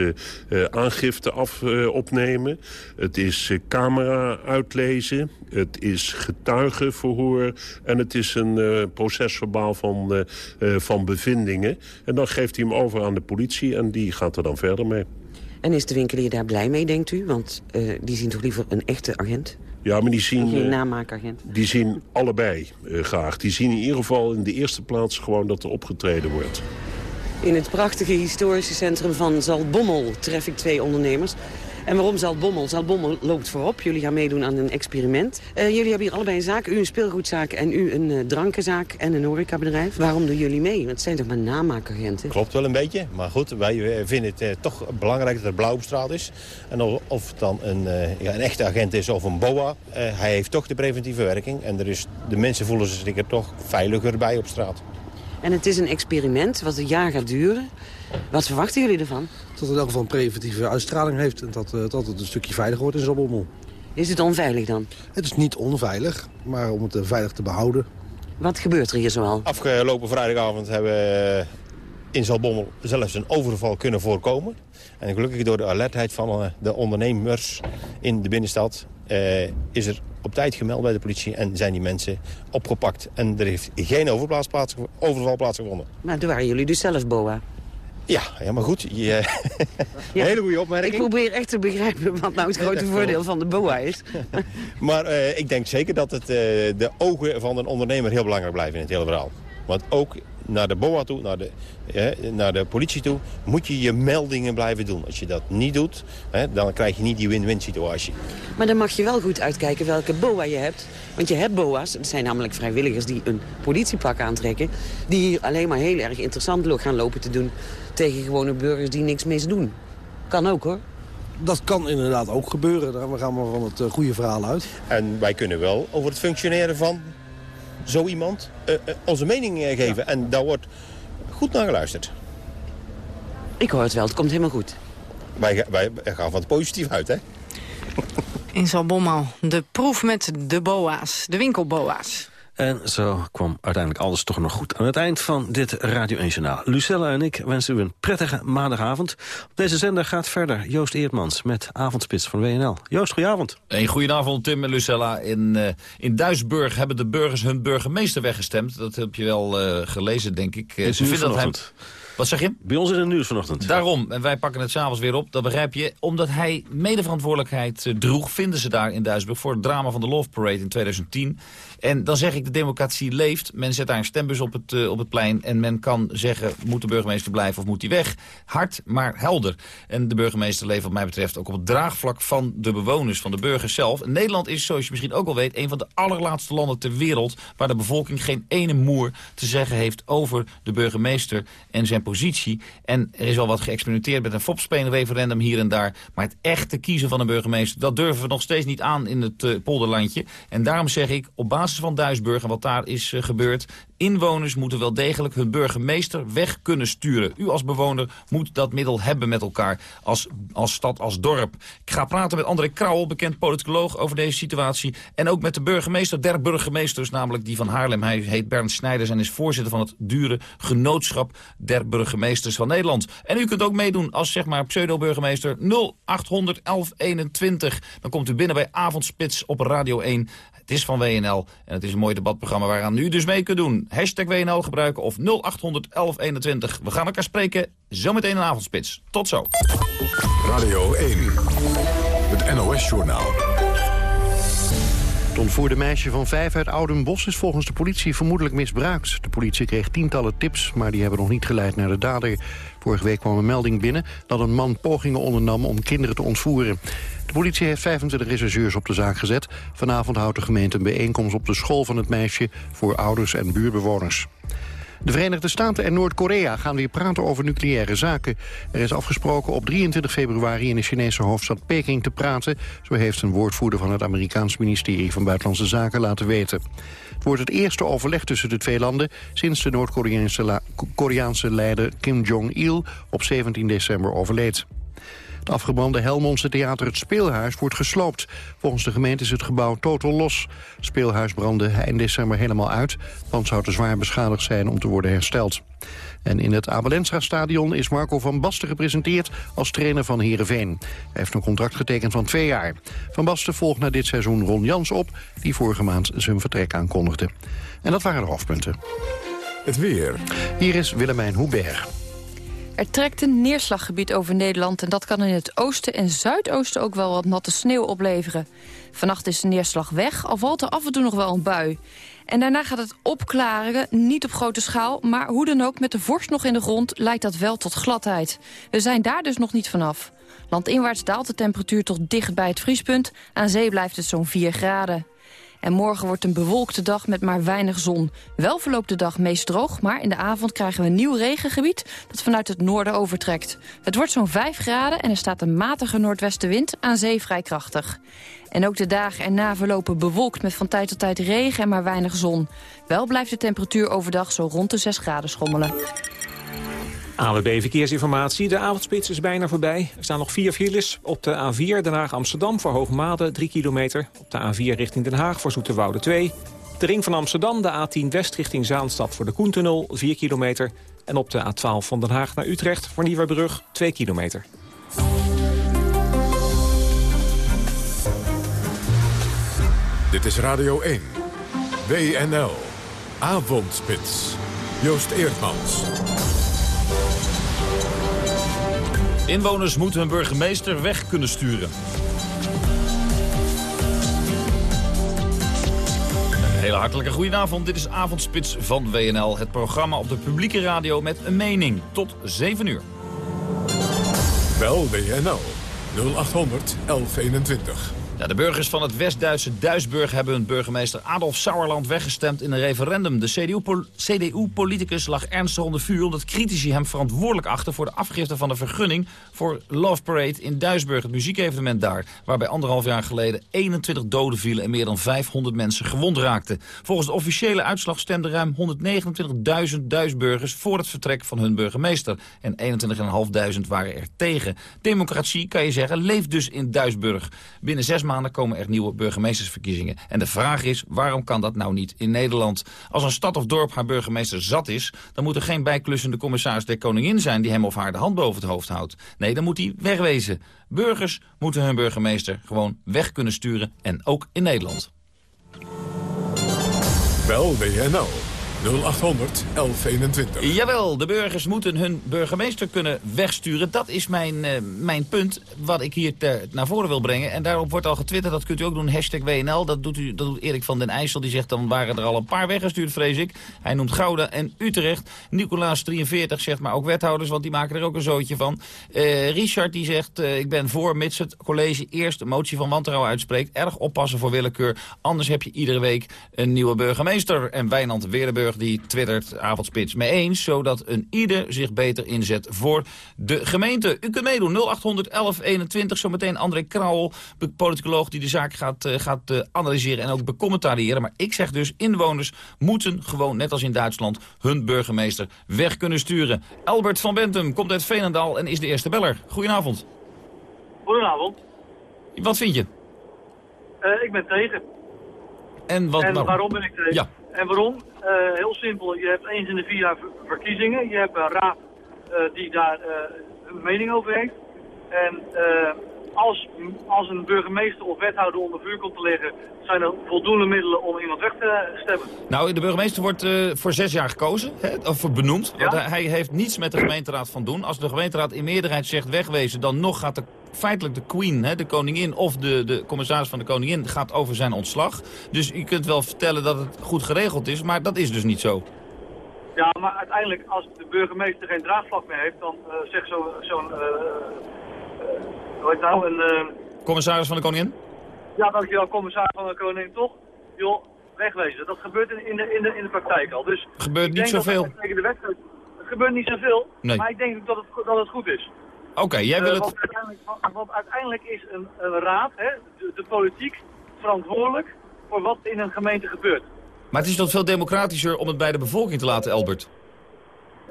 aangifte af, opnemen. Het is camera uitlezen. Het is getuigenverhoor. En het is een procesverbaal van, van bevindingen. En dan geeft hij hem over aan de politie en die gaat er dan verder mee. En is de winkelier daar blij mee, denkt u? Want uh, die zien toch liever een echte agent? Ja, maar die zien... Geen namaakagent. Die zien allebei uh, graag. Die zien in ieder geval in de eerste plaats gewoon dat er opgetreden wordt. In het prachtige historische centrum van Zaltbommel tref ik twee ondernemers. En waarom Zaltbommel? Zaltbommel loopt voorop. Jullie gaan meedoen aan een experiment. Uh, jullie hebben hier allebei een zaak. U een speelgoedzaak en u een uh, drankenzaak en een horecabedrijf. Waarom doen jullie mee? Want het zijn toch maar namaakagenten? Klopt wel een beetje. Maar goed, wij vinden het uh, toch belangrijk dat er blauw op straat is. En of, of het dan een, ja, een echte agent is of een boa. hij heeft toch de preventieve werking. En er is, de mensen voelen zich er toch veiliger bij op straat. En het is een experiment wat een jaar gaat duren. Wat verwachten jullie ervan? Dat het in elk geval een preventieve uitstraling heeft... en dat, uh, dat het een stukje veiliger wordt in Zalbommel. Is het onveilig dan? Het is niet onveilig, maar om het uh, veilig te behouden. Wat gebeurt er hier zoal? Afgelopen vrijdagavond hebben we in Zalbommel zelfs een overval kunnen voorkomen. En gelukkig door de alertheid van de ondernemers in de binnenstad... is er op tijd gemeld bij de politie en zijn die mensen opgepakt. En er heeft geen overval plaatsgevonden. Maar toen waren jullie dus zelf boa? Ja, ja, maar goed. Je, ja. Hele goede opmerking. Ik probeer echt te begrijpen wat nou het grote voordeel van de BOA is. maar uh, ik denk zeker dat het, uh, de ogen van een ondernemer heel belangrijk blijven in het hele verhaal. Want ook naar de BOA toe, naar de, naar de politie toe... moet je je meldingen blijven doen. Als je dat niet doet, hè, dan krijg je niet die win-win situatie. Maar dan mag je wel goed uitkijken welke BOA je hebt. Want je hebt BOA's, dat zijn namelijk vrijwilligers die een politiepak aantrekken... die hier alleen maar heel erg interessant gaan lopen te doen... tegen gewone burgers die niks misdoen. Kan ook hoor. Dat kan inderdaad ook gebeuren. We gaan maar van het eh, goede verhaal uit. En wij kunnen wel over het functioneren van zo iemand uh, uh, onze mening geven. En daar wordt goed naar geluisterd. Ik hoor het wel, het komt helemaal goed. Wij, wij gaan van het positief uit, hè? In Zalbommel, de proef met de boa's, de winkelboa's. En zo kwam uiteindelijk alles toch nog goed aan het eind van dit Radio 1 Journaal. Lucella en ik wensen u een prettige maandagavond. Op deze zender gaat verder Joost Eertmans met Avondspits van WNL. Joost, goedenavond. Een goedenavond Tim en Lucella. In, uh, in Duisburg hebben de burgers hun burgemeester weggestemd. Dat heb je wel uh, gelezen, denk ik. Uh, ze vinden dat hem... Wat zeg je? Bij ons in het nieuws vanochtend. Daarom, en wij pakken het s'avonds weer op, dat begrijp je. Omdat hij medeverantwoordelijkheid droeg, vinden ze daar in Duisburg... voor het drama van de Love Parade in 2010. En dan zeg ik, de democratie leeft. Men zet daar een stembus op het, uh, op het plein. En men kan zeggen, moet de burgemeester blijven of moet hij weg? Hard, maar helder. En de burgemeester leeft wat mij betreft ook op het draagvlak van de bewoners, van de burgers zelf. En Nederland is, zoals je misschien ook wel weet, een van de allerlaatste landen ter wereld... waar de bevolking geen ene moer te zeggen heeft over de burgemeester en zijn positie. En er is al wat geëxperimenteerd met een fopspeen-referendum hier en daar. Maar het echte kiezen van een burgemeester, dat durven we nog steeds niet aan in het uh, polderlandje. En daarom zeg ik, op basis van Duisburg en wat daar is uh, gebeurd... inwoners moeten wel degelijk hun burgemeester weg kunnen sturen. U als bewoner moet dat middel hebben met elkaar als, als stad, als dorp. Ik ga praten met André Krauwel, bekend politicoloog, over deze situatie. En ook met de burgemeester der burgemeesters, namelijk die van Haarlem. Hij heet Bernd Snijders en is voorzitter van het dure genootschap der burgemeesters van Nederland. En u kunt ook meedoen als zeg maar pseudo-burgemeester 0800 1121. Dan komt u binnen bij Avondspits op Radio 1. Het is van WNL en het is een mooi debatprogramma waaraan u dus mee kunt doen. Hashtag WNL gebruiken of 0800 1121. We gaan elkaar spreken zometeen in avondspits. Tot zo. Radio 1, het NOS-journaal. Het ontvoerde meisje van vijf uit Oudenbos is volgens de politie vermoedelijk misbruikt. De politie kreeg tientallen tips, maar die hebben nog niet geleid naar de dader. Vorige week kwam een melding binnen dat een man pogingen ondernam om kinderen te ontvoeren. De politie heeft 25 rechercheurs op de zaak gezet. Vanavond houdt de gemeente een bijeenkomst op de school van het meisje... voor ouders en buurtbewoners. De Verenigde Staten en Noord-Korea gaan weer praten over nucleaire zaken. Er is afgesproken op 23 februari in de Chinese hoofdstad Peking te praten. Zo heeft een woordvoerder van het Amerikaans ministerie van Buitenlandse Zaken laten weten. Het wordt het eerste overleg tussen de twee landen... sinds de Noord-Koreaanse leider Kim Jong-il op 17 december overleed. Het afgebrande Helmondse Theater Het Speelhuis wordt gesloopt. Volgens de gemeente is het gebouw totaal los. Het speelhuis brandde eind december helemaal uit. Pand zou te zwaar beschadigd zijn om te worden hersteld. En in het Abelensra-stadion is Marco van Basten gepresenteerd als trainer van Heerenveen. Hij heeft een contract getekend van twee jaar. Van Basten volgt na dit seizoen Ron Jans op, die vorige maand zijn vertrek aankondigde. En dat waren de hoofdpunten. Het weer. Hier is Willemijn Hubert. Er trekt een neerslaggebied over Nederland... en dat kan in het oosten en zuidoosten ook wel wat natte sneeuw opleveren. Vannacht is de neerslag weg, al valt er af en toe nog wel een bui. En daarna gaat het opklaren, niet op grote schaal... maar hoe dan ook, met de vorst nog in de grond leidt dat wel tot gladheid. We zijn daar dus nog niet vanaf. Landinwaarts daalt de temperatuur tot dicht bij het vriespunt. Aan zee blijft het zo'n 4 graden. En morgen wordt een bewolkte dag met maar weinig zon. Wel verloopt de dag meest droog, maar in de avond krijgen we een nieuw regengebied... dat vanuit het noorden overtrekt. Het wordt zo'n 5 graden en er staat een matige noordwestenwind aan zee vrij krachtig. En ook de dagen erna verlopen bewolkt met van tijd tot tijd regen en maar weinig zon. Wel blijft de temperatuur overdag zo rond de 6 graden schommelen. AWB Verkeersinformatie. De avondspits is bijna voorbij. Er staan nog vier files. Op de A4 Den Haag-Amsterdam voor Hoogmade 3 kilometer. Op de A4 richting Den Haag voor Zoeterwoude 2. De ring van Amsterdam, de A10 West richting Zaanstad voor de Koentunnel 4 kilometer. En op de A12 van Den Haag naar Utrecht voor Nieuwerbrug 2 kilometer. Dit is Radio 1. WNL. Avondspits. Joost Eerdmans. Inwoners moeten hun burgemeester weg kunnen sturen. hele hartelijke goedenavond. Dit is Avondspits van WNL. Het programma op de publieke radio met een mening. Tot 7 uur. Bel WNL 0800 1121. De burgers van het West-Duitse Duisburg hebben hun burgemeester Adolf Sauerland weggestemd in een referendum. De CDU-politicus lag ernstig onder vuur omdat critici hem verantwoordelijk achten voor de afgifte van de vergunning voor Love Parade in Duisburg, het muziekevenement daar. Waarbij anderhalf jaar geleden 21 doden vielen en meer dan 500 mensen gewond raakten. Volgens de officiële uitslag stemden ruim 129.000 Duisburgers voor het vertrek van hun burgemeester. En 21.500 waren er tegen. Democratie, kan je zeggen, leeft dus in Duisburg. Binnen zes maanden komen er nieuwe burgemeestersverkiezingen. En de vraag is, waarom kan dat nou niet in Nederland? Als een stad of dorp haar burgemeester zat is... dan moet er geen bijklussende commissaris der koningin zijn... die hem of haar de hand boven het hoofd houdt. Nee, dan moet hij wegwezen. Burgers moeten hun burgemeester gewoon weg kunnen sturen. En ook in Nederland. Bel WNL 0800 1121. Jawel, de burgers moeten hun burgemeester kunnen wegsturen. Dat is mijn, uh, mijn punt wat ik hier naar voren wil brengen. En daarop wordt al getwitterd, dat kunt u ook doen, hashtag WNL. Dat doet, u, dat doet Erik van den IJssel, die zegt dan waren er al een paar weggestuurd, vrees ik. Hij noemt Gouda en Utrecht. Nicolaas 43 zegt maar ook wethouders, want die maken er ook een zootje van. Uh, Richard die zegt, uh, ik ben voor mits het college eerst een motie van wantrouwen uitspreekt. Erg oppassen voor willekeur, anders heb je iedere week een nieuwe burgemeester. En Wijnand Die twittert avondspits mee eens... zodat een ieder zich beter inzet voor de gemeente. U kunt meedoen 0800 1121. Zometeen André Krauwel, politicoloog die de zaak gaat, uh, gaat uh, analyseren en ook becommentariëren. Maar ik zeg dus, inwoners moeten gewoon, net als in Duitsland... hun burgemeester weg kunnen sturen. Albert van Bentum komt uit Veenendaal en is de eerste beller. Goedenavond. Goedenavond. Wat vind je? Uh, ik ben tegen. En, wat, en waarom? waarom ben ik tegen? Ja. En waarom? Uh, heel simpel. Je hebt eens in de vier jaar verkiezingen. Je hebt een raad uh, die daar uh, een mening over heeft. En als, als een burgemeester of wethouder onder vuur komt te liggen... zijn er voldoende middelen om iemand weg te stemmen. Nou, de burgemeester wordt voor zes jaar gekozen, hè, of benoemd. Ja? Want hij heeft niets met de gemeenteraad van doen. Als de gemeenteraad in meerderheid zegt wegwezen... dan nog gaat de feitelijk de queen, hè, de koningin of de, de commissaris van de koningin gaat over zijn ontslag. Dus je kunt wel vertellen dat het goed geregeld is, maar dat is dus niet zo. Ja, maar uiteindelijk als de burgemeester geen draagvlak meer heeft, dan uh, zegt zo'n, zo uh, heet nou, een... commissaris van de koningin? Ja, dankjewel, commissaris van de koningin, toch? Joh, wegwezen. Dat gebeurt in, de, in, de, in de praktijk al. Dus gebeurt niet zoveel. Tegen de wedstrijd, het gebeurt niet zoveel, nee. maar ik denk dat het, dat het goed is. Oké, okay, jij wil uh, het... Want uiteindelijk, want uiteindelijk is een, een raad, hè, de, de, politiek, verantwoordelijk voor wat in een gemeente gebeurt. Maar het is toch veel democratischer om het bij de bevolking te laten, Albert?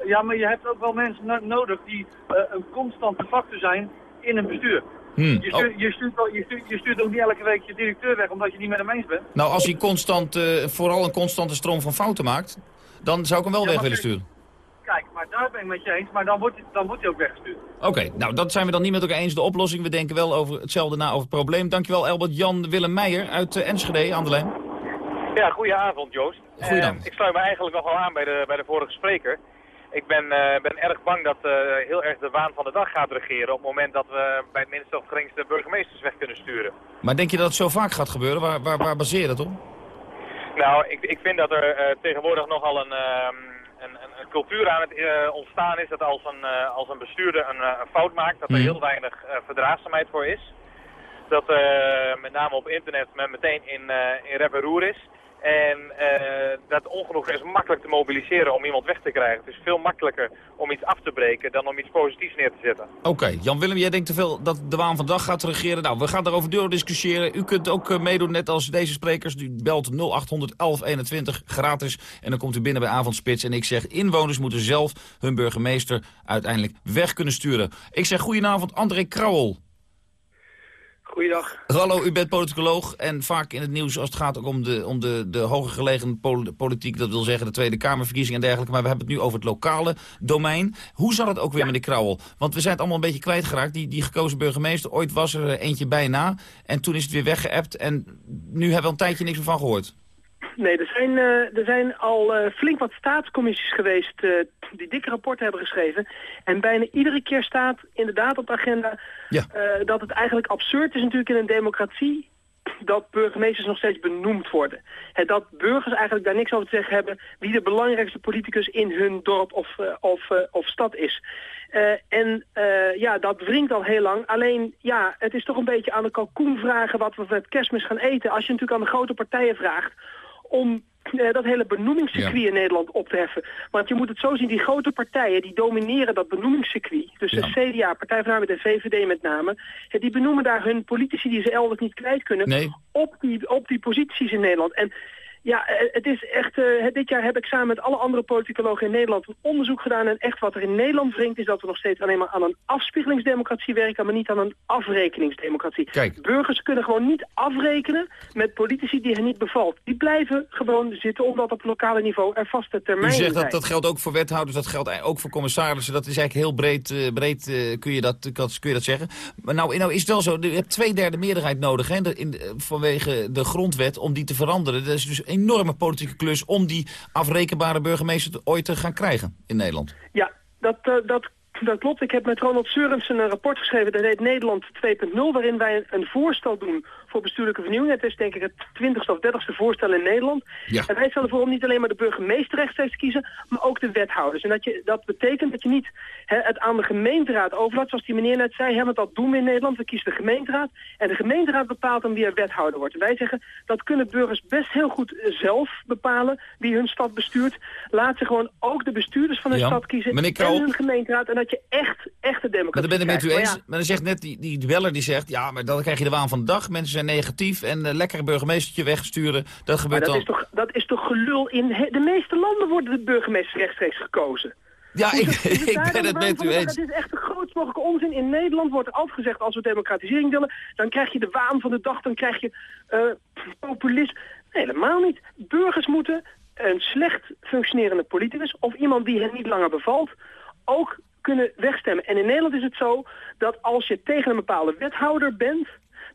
Ja, maar je hebt ook wel mensen no nodig die uh, een constante factor zijn in een bestuur. Hmm. Je, stuurt, oh. je, stuurt, je, stuurt, je, stuurt, ook niet elke week je directeur weg omdat je niet met hem eens bent. Nou, als hij constant, uh, vooral een constante stroom van fouten maakt, dan zou ik hem wel ja, weg willen sturen. Kijk, maar daar ben ik met je eens, maar dan wordt, dan wordt hij ook weggestuurd. Oké, okay, nou dat zijn we dan niet met elkaar eens. De oplossing, we denken wel over hetzelfde na over het probleem. Dankjewel Albert Jan Willem Meijer uit uh, Enschede aan de lijn. Ja, goedenavond Joost. Goedenavond. Uh, ik sluit me eigenlijk nog wel aan bij de, bij de vorige spreker. Ik ben, uh, ben erg bang dat uh, heel erg de waan van de dag gaat regeren... op het moment dat we bij het minste of geringste burgemeesters weg kunnen sturen. Maar denk je dat het zo vaak gaat gebeuren? Waar, waar, waar baseer je dat op? Nou, ik, ik vind dat er uh, tegenwoordig nogal een, uh, een, een, een, cultuur aan het ontstaan is... dat als een, als een bestuurder een, een, fout maakt, dat er heel weinig verdraagzaamheid voor is. Dat met name op internet men meteen in, in rep en roer is... En uh, dat ongenoeg is makkelijk te mobiliseren om iemand weg te krijgen. Het is veel makkelijker om iets af te breken dan om iets positiefs neer te zetten. Oké. Jan-Willem, jij denkt te veel dat de waan van dag gaat regeren. Nou, we gaan daarover doordiscussiëren. U kunt ook uh, meedoen, net als deze sprekers. U belt 0800 1121 gratis en dan komt u binnen bij Avondspits. En ik zeg, inwoners moeten zelf hun burgemeester uiteindelijk weg kunnen sturen. Ik zeg goedenavond, André Krauwel. Goeiedag. Rallo, u bent politicoloog en vaak in het nieuws als het gaat ook om de, om de, de hoger gelegen pol politiek. Dat wil zeggen de Tweede Kamerverkiezingen en dergelijke. Maar we hebben het nu over het lokale domein. Hoe zat het ook weer, ja. meneer Krauwel? Want we zijn het allemaal een beetje kwijtgeraakt. Die, die gekozen burgemeester, ooit was er eentje bijna. En toen is het weer weggeëpt. En nu hebben we een tijdje niks meer van gehoord. Nee, er zijn, uh, er zijn al uh, flink wat staatscommissies geweest uh, die dikke rapporten hebben geschreven. En bijna iedere keer staat inderdaad op de agenda ja. dat het eigenlijk absurd is natuurlijk in een democratie dat burgemeesters nog steeds benoemd worden. Hè, dat burgers eigenlijk daar niks over te zeggen hebben... wie de belangrijkste politicus in hun dorp of, eh, of, eh, of stad is. Eh, en eh, ja, dat wringt al heel lang. Alleen, ja, het is toch een beetje aan de kalkoen vragen wat we met kerstmis gaan eten. Als je natuurlijk aan de grote partijen vraagt om eh, dat hele benoemingscircuit in Nederland op te heffen. Want je moet het zo zien, die grote partijen die domineren dat benoemingscircuit. Dus de CDA, Partij van de Arbeid en VVD met name. eh, Die benoemen daar hun politici die ze elders niet kwijt kunnen Nee. op, die, op die posities in Nederland. En ja, eh, het is echt, eh, dit jaar heb ik samen met alle andere politicologen in Nederland een onderzoek gedaan. En echt wat er in Nederland wringt is dat we nog steeds alleen maar aan een afspiegelingsdemocratie werken, maar niet aan een afrekeningsdemocratie. Kijk. Burgers kunnen gewoon niet afrekenen met politici die hen niet bevalt. Die blijven gewoon zitten omdat op lokale niveau er vaste U termijnen zegt dat zijn. dat geldt ook voor wethouders, dat geldt ook voor commissarissen. Dat is eigenlijk heel breed, eh, breed kun, je dat, kun je dat zeggen. Maar nou, nou is het wel zo, je hebt twee derde meerderheid nodig hè, in vanwege de grondwet om die te veranderen. Dat is dus enorme politieke klus om die afrekenbare burgemeester te- ooit te gaan krijgen in Nederland. Ja, dat, eh, dat, dat klopt. Ik heb met Ronald Seurensen een rapport geschreven, dat heet Nederland 2.0, waarin wij een voorstel doen voor bestuurlijke vernieuwing. Het is denk ik het twintigste of dertigste voorstel in Nederland. Ja. En wij stellen voor om niet alleen maar de burgemeester rechtstreeks te kiezen, maar ook de wethouders. En dat, je, dat betekent dat je niet hè, het aan de gemeenteraad overlaat, zoals die meneer net zei, hè, want dat doen we in Nederland. We kiezen de gemeenteraad en de gemeenteraad bepaalt dan wie er wethouder wordt. En wij zeggen, dat kunnen burgers best heel goed eh, zelf bepalen wie hun stad bestuurt. Laat ze gewoon ook de bestuurders van hun Ja. stad kiezen en hun gemeenteraad. En dat je echt, echt de Maar democratie daar ben ik met u eens. Maar ja, Maar dan zegt net die, die beller die zegt, ja, maar dan krijg je de waan van de dag. Mensen zijn negatief en eh, lekker burgemeestertje wegsturen. Dat maar gebeurt dat dan. is, toch, dat is toch gelul. In he- de meeste landen worden de burgemeesters rechtstreeks gekozen. Ja, ik, ik ben het met u eens. Het is echt de grootst mogelijke onzin. In Nederland wordt er altijd gezegd, als we democratisering willen... dan krijg je de waan van de dag, dan krijg je eh populisme. Nee, helemaal niet. Burgers moeten een slecht functionerende politicus... of iemand die hen niet langer bevalt, ook kunnen wegstemmen. En in Nederland is het zo dat als je tegen een bepaalde wethouder bent...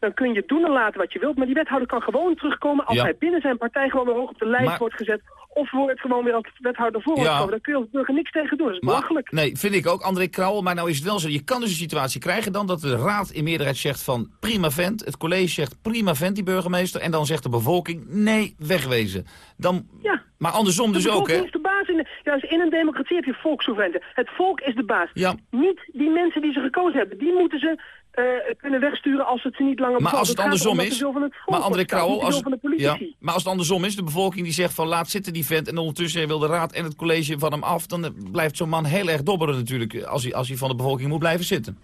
dan kun je doen en laten wat je wilt. Maar die wethouder kan gewoon terugkomen als Ja. hij binnen zijn partij gewoon weer hoog op de lijst Maar- wordt gezet. Of wordt gewoon weer als wethouder voor Ja. komen. Dan kun je als burger niks tegen doen. Dat is Maar, belachelijk. nee, vind ik ook, André Krauwel. Maar nou is het wel zo, je kan dus een situatie krijgen dan dat de raad in meerderheid zegt van prima vent. Het college zegt prima vent, die burgemeester. En dan zegt de bevolking nee, wegwezen. Dan, Ja. Maar andersom dus ook, hè? is de baas. In, de, ja, dus in een democratie heb je volkssoevereiniteit. Het volk is de baas. Ja. Niet die mensen die ze gekozen hebben. Die moeten ze eh, kunnen wegsturen als het ze niet langer Maar als het andersom is, het maar André Krauwel, als, ja, maar als het andersom is, de bevolking die zegt van laat zitten die vent en ondertussen wil de raad en het college van hem af, dan eh, blijft zo'n man heel erg dobberen natuurlijk eh, als hij, als hij van de bevolking moet blijven zitten.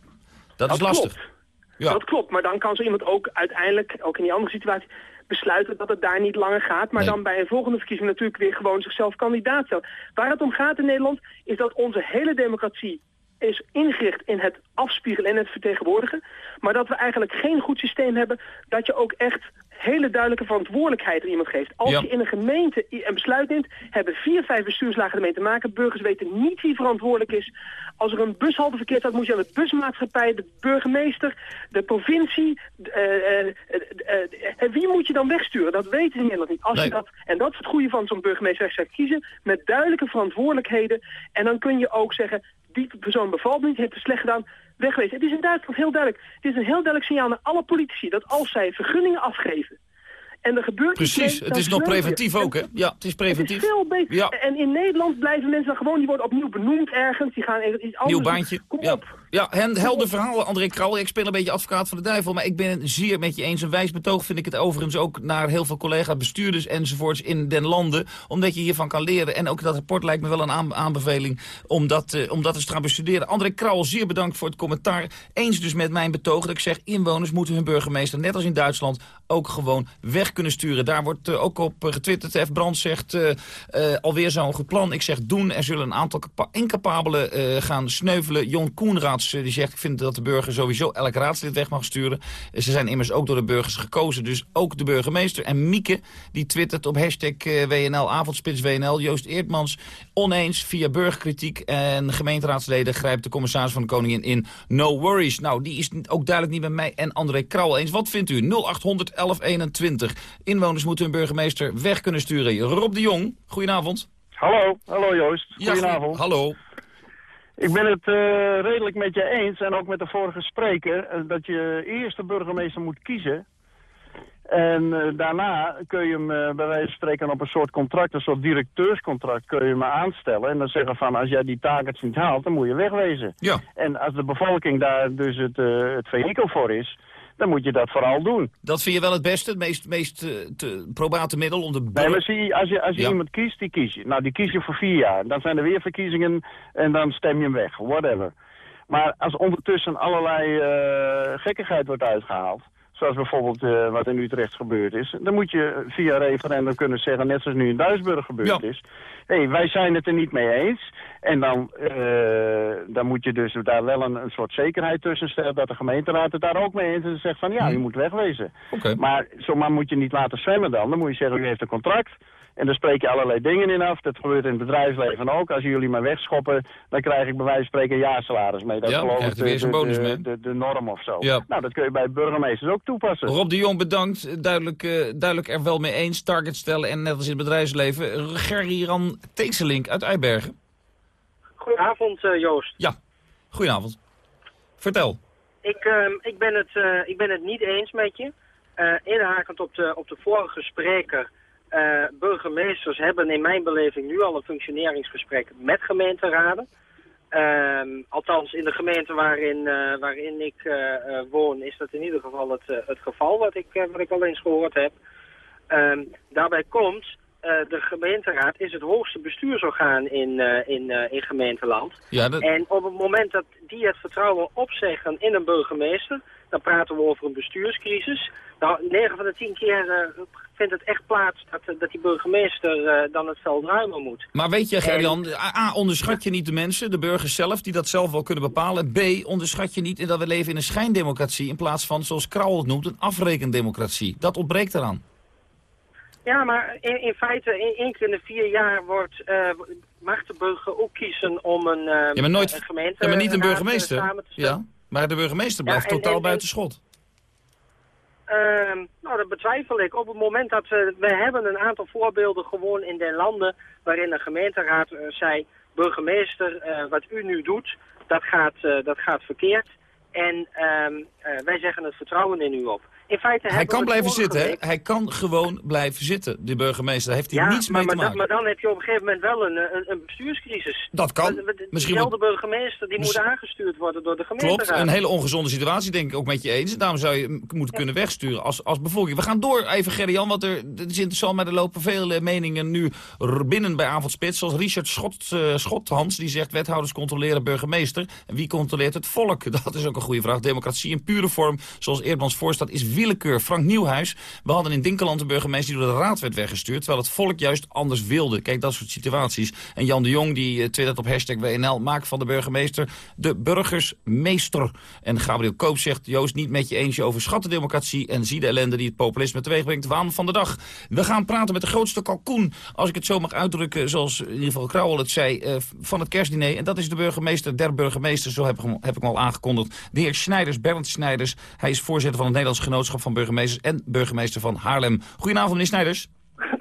Dat, is lastig. klopt. Ja. Dat klopt, maar dan kan zo iemand ook uiteindelijk, ook in die andere situatie, besluiten dat het daar niet langer gaat. Maar Nee. dan bij een volgende verkiezing natuurlijk weer gewoon zichzelf kandidaat stellen. Waar het om gaat in Nederland is dat onze hele democratie is ingericht in het afspiegelen en het vertegenwoordigen. Maar dat we eigenlijk geen goed systeem hebben dat je ook echt hele duidelijke verantwoordelijkheid aan iemand geeft. Als Ja. je in een gemeente een besluit neemt, hebben vier, vijf bestuurslagen ermee te maken. Burgers weten niet wie verantwoordelijk is. Als er een bushalte verkeerd gaat, moet je aan de busmaatschappij, de burgemeester, de provincie. d- eh, eh, eh, wie moet je dan wegsturen? Dat weten ze in Nederland niet. Als je dat, en dat is het goede van zo'n burgemeester rechtstreeks kiezen, met duidelijke verantwoordelijkheden. En dan kun je ook zeggen, die persoon bevalt niet, heeft het slecht gedaan, wegwezen. Het is in Duitsland heel duidelijk. Het is een heel duidelijk signaal naar alle politici, dat als zij vergunningen afgeven, en er gebeurt Precies, het is nog je. preventief En ook, hè? Ja, het is preventief. het is veel beter. Ja. En in Nederland blijven mensen gewoon, die worden opnieuw benoemd ergens. Die gaan iets anders Nieuw baantje. Kom ja. op. Ja, hen, helder verhaal, André Krauwel. Ik speel een beetje advocaat van de duivel, maar ik ben het zeer met je eens. Een wijs betoog vind ik het overigens ook naar heel veel collega's, bestuurders enzovoorts in den landen. Omdat je hiervan kan leren. En ook dat rapport lijkt me wel een aan- aanbeveling om dat, eh, om dat eens te gaan bestuderen. André Krauwel, zeer bedankt voor het commentaar. Eens dus met mijn betoog dat ik zeg, inwoners moeten hun burgemeester, net als in Duitsland, ook gewoon weg kunnen sturen. Daar wordt eh, ook op eh, getwitterd. F. Brand zegt eh, alweer zo'n goed plan. Ik zeg doen. Er zullen een aantal capa- incapabelen gaan sneuvelen. Jon Koenraads die zegt ik vind dat de burger sowieso elk raadslid weg mag sturen. Ze zijn immers ook door de burgers gekozen. Dus ook de burgemeester. En Mieke die twittert op hashtag WNL, avondspits WNL. Joost Eertmans oneens via burgerkritiek. En gemeenteraadsleden grijpt de commissaris van de Koningin in. No worries. Nou, die is ook duidelijk niet met mij en André Krauwel eens. Wat vindt u? 0800 1121. Inwoners moeten hun burgemeester weg kunnen sturen. Rob de Jong, goedenavond. Hallo, hallo Joost. Ja, Goedenavond. Hallo. Ik ben het eh, redelijk met je eens en ook met de vorige spreker eh, dat je eerst de burgemeester moet kiezen En eh, daarna kun je hem bij wijze van spreken op een soort contract, een soort directeurscontract, kun je hem aanstellen. En dan zeggen van, als jij die targets niet haalt, dan moet je wegwezen. Ja. En als de bevolking daar dus het, eh, het vehikel voor is, dan moet je dat vooral doen. Dat vind je wel het beste, het meest, meest eh, te, probate middel om de... Nee, maar zie, als je, als je Ja. iemand kiest, die kies je. Nou, die kies je voor vier jaar. Dan zijn er weer verkiezingen en dan stem je hem weg. Whatever. Maar als ondertussen allerlei eh, gekkigheid wordt uitgehaald... zoals bijvoorbeeld eh, wat in Utrecht gebeurd is... dan moet je via referendum kunnen zeggen, net zoals nu in Duisburg gebeurd is... hé, hey, wij zijn het er niet mee eens. En dan, eh, dan moet je dus daar wel een, een soort zekerheid tussen stellen... dat de gemeenteraad het daar ook mee eens is en zegt van... ja, Hm. je moet wegwezen. Maar zomaar moet je niet laten zwemmen dan. Dan moet je zeggen, u heeft een contract... En dan spreek je allerlei dingen in af. Dat gebeurt in het bedrijfsleven ook. Als jullie maar wegschoppen, dan krijg ik bij wijze van spreken een jaarsalaris mee. Dat Ja, geloof ik er weer de, bonus de, mee. de, de norm of zo. Ja. Nou, dat kun je bij burgemeesters ook toepassen. Rob de Jong, bedankt. Duidelijk, eh, duidelijk er wel mee eens. Target stellen en net als in het bedrijfsleven. Gerry-Ran Teeselink uit Eibergen. Goedenavond, eh, Joost. Ja, goedenavond. Vertel. Ik, ehm, ik, ben het, eh, ik ben het niet eens met je. Eh inhakend op de, op de vorige spreker. Eh, burgemeesters hebben in mijn beleving nu al een functioneringsgesprek met gemeenteraden. Ehm, althans, in de gemeente waarin, eh, waarin ik eh, woon is dat in ieder geval het, het geval wat ik, wat ik al eens gehoord heb. Ehm, daarbij komt, de gemeenteraad is het hoogste bestuursorgaan in, in, in gemeenteland. Ja, dat- En op het moment dat die het vertrouwen opzeggen in een burgemeester, dan praten we over een bestuurscrisis. Nou, 9 van de 10 keer eh, vindt het echt plaats dat, dat die burgemeester eh, dan het veld ruimen moet. Maar weet je, Gerjan, A, A, onderschat je niet de mensen, de burgers zelf, die dat zelf wel kunnen bepalen. B, onderschat je niet dat we leven in een schijndemocratie in plaats van, zoals Krauwel het noemt, een afrekendemocratie. Dat ontbreekt eraan. Ja, maar in, in feite, in- één keer in de vier jaar wordt, eh, mag de burger ook kiezen om een, eh, Ja, maar, nooit, een gemeente ja, maar niet een eh, burgemeester. samen te. Ja, maar de burgemeester Ja, blijft en- totaal en- buiten schot. Ehm, nou, dat betwijfel ik. Op het moment dat we... We hebben een aantal voorbeelden gewoon in den landen... waarin de gemeenteraad eh, zei... burgemeester, eh, wat u nu doet, dat gaat, eh, dat gaat verkeerd. En ehm, eh, wij zeggen het vertrouwen in u op. In feite Hij kan blijven zitten, hè? Hij kan gewoon blijven zitten, de burgemeester. Daar heeft hij Ja, niets maar, mee te maar, dat- maken. maar dan heb je op een gegeven moment wel een, een, een bestuurscrisis. Dat kan. De- de- Misschien Diezelfde burgemeester die moet aangestuurd worden door de gemeenteraad. Klopt, een hele ongezonde situatie, denk ik ook met je eens. Daarom zou je moeten kunnen wegsturen als, als bevolking. We gaan door, even Gerry-Jan, want er, het is interessant, maar er lopen veel eh, meningen nu binnen bij Avondspits. Zoals Richard Schot, eh, Schothans, die zegt wethouders controleren burgemeester. En wie controleert het volk? Dat is ook een goede vraag. Democratie in pure vorm, zoals Eerdmans voorstaat, is willekeur. Frank Nieuwhuis, we hadden in Dinkeland een burgemeester die door de raad werd weggestuurd, terwijl het volk juist anders wilde. Kijk, dat soort situaties. En Jan de Jong, die eh, twittert op hashtag WNL, maakt van de burgemeester de burgersmeester. En Gabriel Koop zegt, Joost, niet met je eens, je overschat de democratie en zie de ellende die het populisme teweeg brengt. Waan van de dag. We gaan praten met de grootste kalkoen, als ik het zo mag uitdrukken, zoals in ieder geval Krauwel het zei, eh, van het kerstdiner. En dat is de burgemeester der burgemeesters, zo heb ik hem, heb ik hem al aangekondigd. De heer Snijders, Bernd Snijders. Hij is voorzitter van het Nederlands Genootschap van Burgemeesters en burgemeester van Haarlem. Goedenavond, meneer Snijders.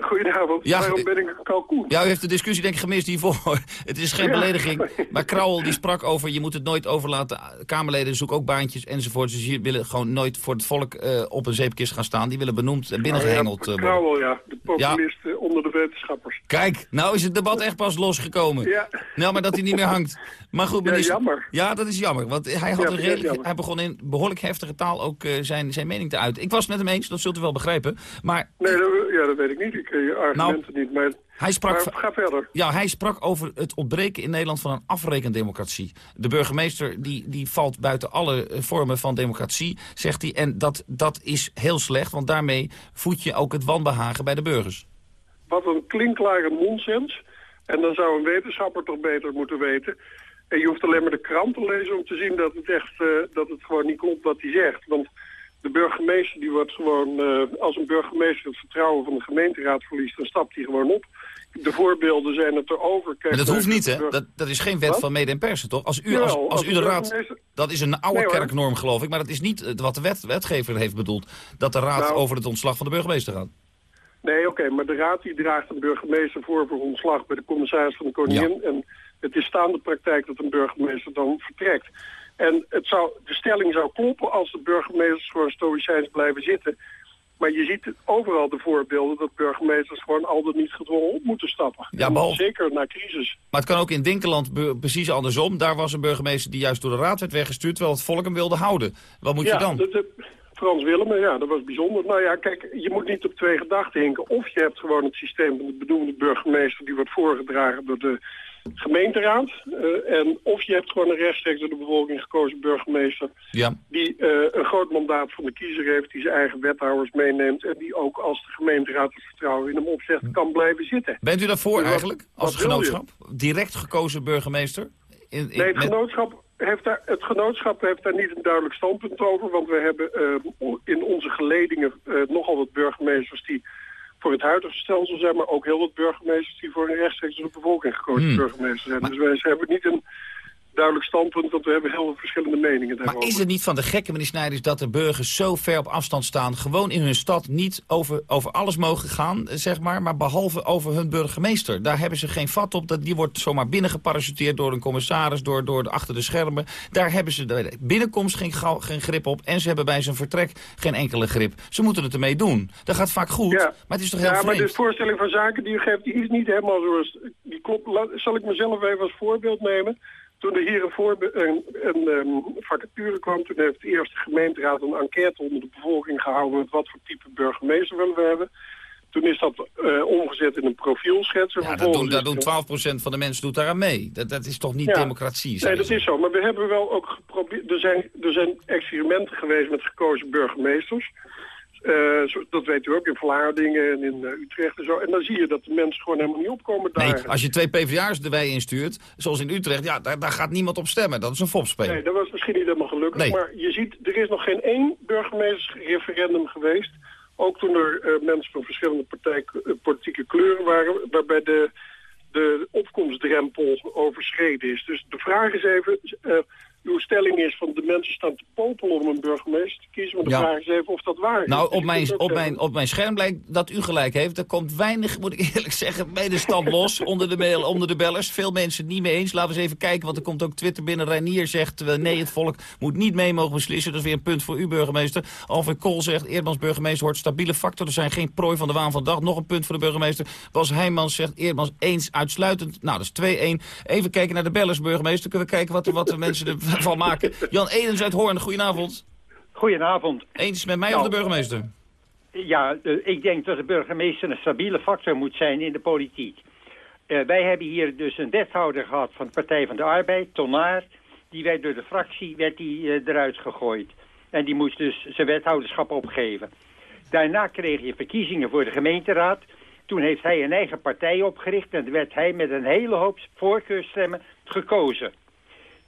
Goedenavond. Ja, Waarom ben ik een kalkoen? Ja, u heeft de discussie denk ik gemist hiervoor. Het is geen Ja. belediging. Maar Krauwel die sprak over, je moet het nooit overlaten. Kamerleden zoeken ook baantjes enzovoort. Dus die willen gewoon nooit voor het volk eh, op een zeepkist gaan staan. Die willen benoemd en binnengehengeld eh, worden. Krauwel, ja. De populisten onder de wetenschappers. Kijk, nou is het debat echt pas losgekomen. Ja. Nou, maar dat hij niet meer hangt. Maar goed, Ja, minister- jammer. Ja, dat is jammer. Want hij, had Ja, een redelijk, hij begon in behoorlijk heftige taal ook eh, zijn, zijn mening te uiten. Ik was het met hem eens, dat zult u wel begrijpen. Maar Nee, dat, ja, dat weet ik niet. Ik ken je argumenten niet. Maar, Nou, hij sprak, maar ga verder. Ja, hij sprak over het ontbreken in Nederland van een afrekendemocratie. De burgemeester die, die valt buiten alle eh, vormen van democratie, zegt hij. En dat, dat is heel slecht, want daarmee voed je ook het wanbehagen bij de burgers. Wat een klinkklare nonsens. En dan zou een wetenschapper toch beter moeten weten. En je hoeft alleen maar de krant te lezen om te zien dat het echt eh, dat het gewoon niet klopt wat hij zegt. Want de burgemeester die wordt gewoon, eh, als een burgemeester het vertrouwen van de gemeenteraad verliest, dan stapt hij gewoon op. De voorbeelden zijn het erover. Kijk, Maar dat hoeft naar niet, hè? Dat, dat is geen wet Wat? van mede en persen, toch? Als u, als, als als u de raad... Dat is een oude Nee, kerknorm, geloof ik. Maar dat is niet eh, wat de wet, wetgever heeft bedoeld. Dat de raad Nou. over het ontslag van de burgemeester gaat. Nee, oké, maar de raad die draagt een burgemeester voor voor ontslag bij de commissaris van de koningin. En het is staande praktijk dat een burgemeester dan vertrekt. En het zou, de stelling zou kloppen als de burgemeesters gewoon stoïcijns blijven zitten. Maar je ziet overal de voorbeelden dat burgemeesters gewoon al dan niet gedwongen op moeten stappen. Ja, Zeker na crisis. Maar het kan ook in Dinkeland precies andersom. Daar was een burgemeester die juist door de raad werd weggestuurd... terwijl het volk hem wilde houden. Wat moet ja, je dan? de- de- Frans Willemen, ja, dat was bijzonder. Nou ja, kijk, je moet niet op twee gedachten hinken. Of je hebt gewoon het systeem van de benoemde burgemeester... die wordt voorgedragen door de gemeenteraad. eh, en of je hebt gewoon een rechtstreeks door de bevolking gekozen burgemeester... Ja. die eh, een groot mandaat van de kiezer heeft... die zijn eigen wethouders meeneemt... en die ook als de gemeenteraad het vertrouwen in hem opzegt... kan blijven zitten. Bent u daarvoor eigenlijk, als genootschap? Direct gekozen burgemeester? In, in- Nee, het met- genootschap, heeft daar, het genootschap heeft daar niet een duidelijk standpunt over. Want we hebben eh, in onze geledingen eh, nogal wat burgemeesters die voor het huidige stelsel zijn... maar ook heel wat burgemeesters die voor een rechtstreeks de bevolking gekozen Hmm. burgemeester zijn. Dus wij hebben niet een duidelijk standpunt, want we hebben heel veel verschillende meningen daarover. Maar is het niet van de gekke, meneer Snijders, dat de burgers zo ver op afstand staan... gewoon in hun stad niet over, over alles mogen gaan, zeg maar... maar behalve over hun burgemeester. Daar hebben ze geen vat op. Dat, die wordt zomaar binnengeparachuteerd door een commissaris... door, door de, achter de schermen. Daar hebben ze de binnenkomst geen, geen grip op... en ze hebben bij zijn vertrek geen enkele grip. Ze moeten het ermee doen. Dat gaat vaak goed, maar het is toch heel ja, maar vreemd? de voorstelling van zaken die u geeft, die is niet helemaal zoals... Die klopt, zal ik mezelf even als voorbeeld nemen? Toen er hier een, voorbe- een, een ehm, vacature kwam, toen heeft de eerste gemeenteraad een enquête onder de bevolking gehouden... met wat voor type burgemeester willen we hebben. Toen is dat eh, omgezet in een profielschets. Ja, dat doen, er- doen 12% van de mensen doet daaraan mee. Dat, dat is toch niet Ja. democratie? Nee, dat is zo. Maar we hebben wel ook geprobeerd... Er zijn, er zijn experimenten geweest met gekozen burgemeesters. Eh, dat weet u ook in Vlaardingen en in eh, Utrecht en zo. En dan zie je dat de mensen gewoon helemaal niet opkomen daar. Nee, als je twee PvdA's wei instuurt, zoals in Utrecht, ja, daar, daar gaat niemand op stemmen. Dat is een fopspelen. Nee, dat was misschien niet helemaal gelukkig. Nee. Maar je ziet, er is nog geen één burgemeestersreferendum geweest. Ook toen er eh, mensen van verschillende partij, politieke kleuren waren... waarbij de, de opkomstdrempel overschreden is. Dus de vraag is even... eh, stelling is van de mensen staan te popelen om een burgemeester te kiezen. Maar de Ja. vraag is even of dat waar is. Nou, Je op mijn, op, zeggen- mijn, op mijn scherm blijkt dat u gelijk heeft. Er komt weinig, moet ik eerlijk zeggen, medestand los onder de, mail, onder de bellers. Veel mensen het niet mee eens. Laten we eens even kijken, want er komt ook Twitter binnen. Reinier zegt, eh, nee, het volk moet niet mee mogen beslissen. Dat is weer een punt voor u, burgemeester. Alfred Kool zegt, Eerdmans burgemeester hoort stabiele factor. Er zijn geen prooi van de waan van de dag. Nog een punt voor de burgemeester. Bas Heijmans zegt, Eerdmans eens uitsluitend. Nou, dat is 2-1. Even kijken naar de bellers, burgemeester. Kunnen we kijken wat, de- wat de mensen maken. Jan Edens uit Hoorn, goedenavond. Goedenavond. Eens met mij Nou, of de burgemeester? Ja, eh, ik denk dat de burgemeester een stabiele factor moet zijn in de politiek. Eh, wij hebben hier dus een wethouder gehad van de Partij van de Arbeid, Tonaar. Die werd door de fractie werd die, eh, eruit gegooid. En die moest dus zijn wethouderschap opgeven. Daarna kreeg je verkiezingen voor de gemeenteraad. Toen heeft hij een eigen partij opgericht en werd hij met een hele hoop voorkeurstemmen gekozen.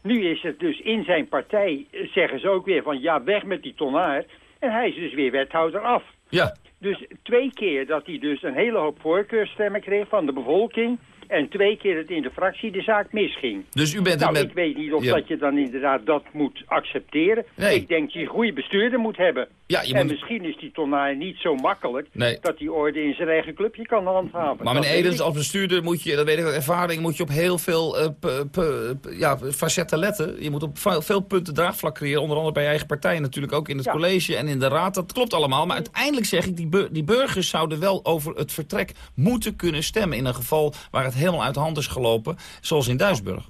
Nu is het dus in zijn partij, eh, zeggen ze ook weer van ja, weg met die tonaar. En hij is dus weer wethouder af. Ja. Dus twee keer dat hij dus een hele hoop voorkeurstemmen kreeg van de bevolking. En twee keer dat in de fractie de zaak misging. Dus u bent nou, het met... ik weet niet of Ja. dat je dan inderdaad dat moet accepteren. Nee. Ik denk dat je een goede bestuurder moet hebben. Ja, je en moet- misschien is die tonaar niet zo makkelijk Nee. dat hij orde in zijn eigen clubje kan handhaven. Maar meneer Edens, als bestuurder moet je, dat weet ik uit ervaring, moet je op heel veel eh, p- p- p- ja, facetten letten. Je moet op veel, punten draagvlak creëren, onder andere bij je eigen partij natuurlijk, ook in het college en in de raad. Dat klopt allemaal, maar uiteindelijk zeg ik, die, die burgers zouden wel over het vertrek moeten kunnen stemmen. In een geval waar het helemaal uit de hand is gelopen, zoals in Duisburg.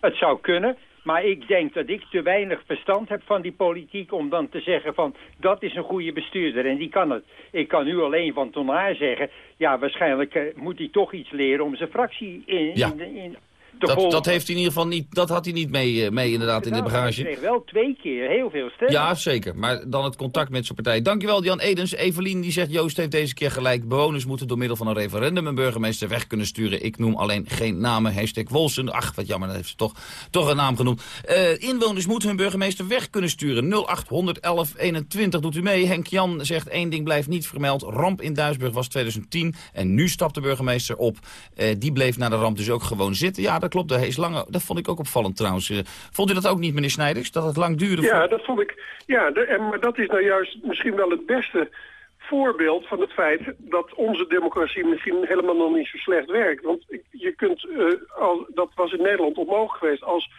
Het zou kunnen, maar ik denk dat ik te weinig verstand heb van die politiek om dan te zeggen van dat is een goede bestuurder en die kan het. Ik kan nu alleen van Tonaar zeggen, ja waarschijnlijk eh, moet hij toch iets leren om zijn fractie in, Ja. in, in Dat, dat, heeft hij in ieder geval niet, dat had hij niet mee, eh, mee inderdaad in de Nou, Hij bagage. kreeg wel twee keer heel veel stemmen. Ja, zeker. Maar dan het contact met zijn partij. Dankjewel, Jan Edens. Evelien die zegt, Joost heeft deze keer gelijk. Bewoners moeten door middel van een referendum een burgemeester weg kunnen sturen. Ik noem alleen geen namen. Hashtag Wolsen. Ach, wat jammer, dat heeft ze toch, toch een naam genoemd. Eh, inwoners moeten hun burgemeester weg kunnen sturen. 0800 1121 doet u mee. Henk Jan zegt, één ding blijft niet vermeld. Ramp in Duisburg was 2010. En nu stapt de burgemeester op. Eh, die bleef na de ramp dus ook gewoon zitten. Ja, dat klopt. Dat, is lang, dat vond ik ook opvallend trouwens. Eh, vond u dat ook niet, meneer Snijders? Dat het lang duurde? Ja, dat vond ik. Ja, de, en, maar dat is nou juist misschien wel het beste voorbeeld van het feit dat onze democratie misschien helemaal nog niet zo slecht werkt. Want je kunt, eh, al, dat was in Nederland onmogelijk geweest als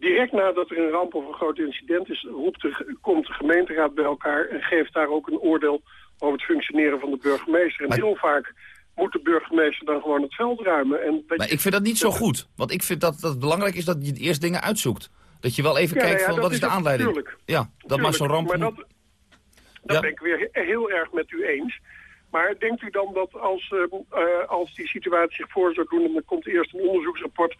Direct nadat er een ramp of een groot incident is, roept de, komt de gemeenteraad bij elkaar en geeft daar ook een oordeel over het functioneren van de burgemeester. En heel vaak moet de burgemeester dan gewoon het veld ruimen. En Maar je- ik vind dat niet zo goed. Want ik vind dat, dat het belangrijk is dat je eerst dingen uitzoekt. Dat je wel even Ja, kijkt ja, van wat is de aanleiding. tuurlijk. Ja, dat maar zo'n ramp... Maar moet- dat, ben ik weer he- heel erg met u eens. Maar denkt u dan dat als, eh, eh, als die situatie zich voor zou doen... en er komt eerst een onderzoeksrapport...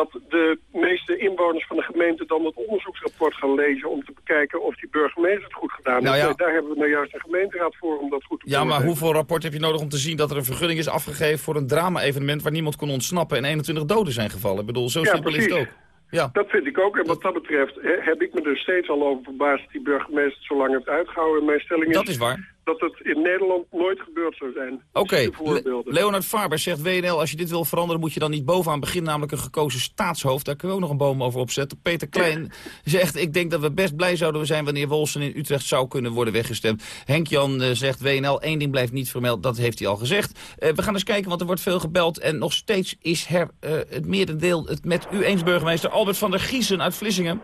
dat de meeste inwoners van de gemeente dan het onderzoeksrapport gaan lezen... om te bekijken of die burgemeester het goed gedaan Nou heeft? ja. Daar hebben we nou juist een gemeenteraad voor om dat goed te Ja, maar hoeveel rapport heb je nodig om te zien dat er een vergunning is afgegeven voor een drama-evenement waar niemand kon ontsnappen en 21 doden zijn gevallen? Ik bedoel, zo Ja, simpel is het ook. Ja. Dat vind ik ook. En wat dat betreft he- heb ik me er steeds al over verbaasd... dat die burgemeester het zo lang heeft uitgehouden. En mijn stelling is, Dat is waar. Dat het in Nederland nooit gebeurd zou zijn. Oké. Le- Leonard Faber zegt WNL, als je dit wil veranderen moet je dan niet bovenaan beginnen, namelijk een gekozen staatshoofd. Daar kunnen we ook nog een boom over opzetten. Peter Klein zegt, ik denk dat we best blij zouden zijn wanneer Wolsen in Utrecht zou kunnen worden weggestemd. Henk-Jan eh, zegt WNL, één ding blijft niet vermeld, dat heeft hij al gezegd. Eh, we gaan eens kijken, want er wordt veel gebeld en nog steeds is her, eh, het merendeel het met u eens burgemeester Albert van der Giesen uit Vlissingen.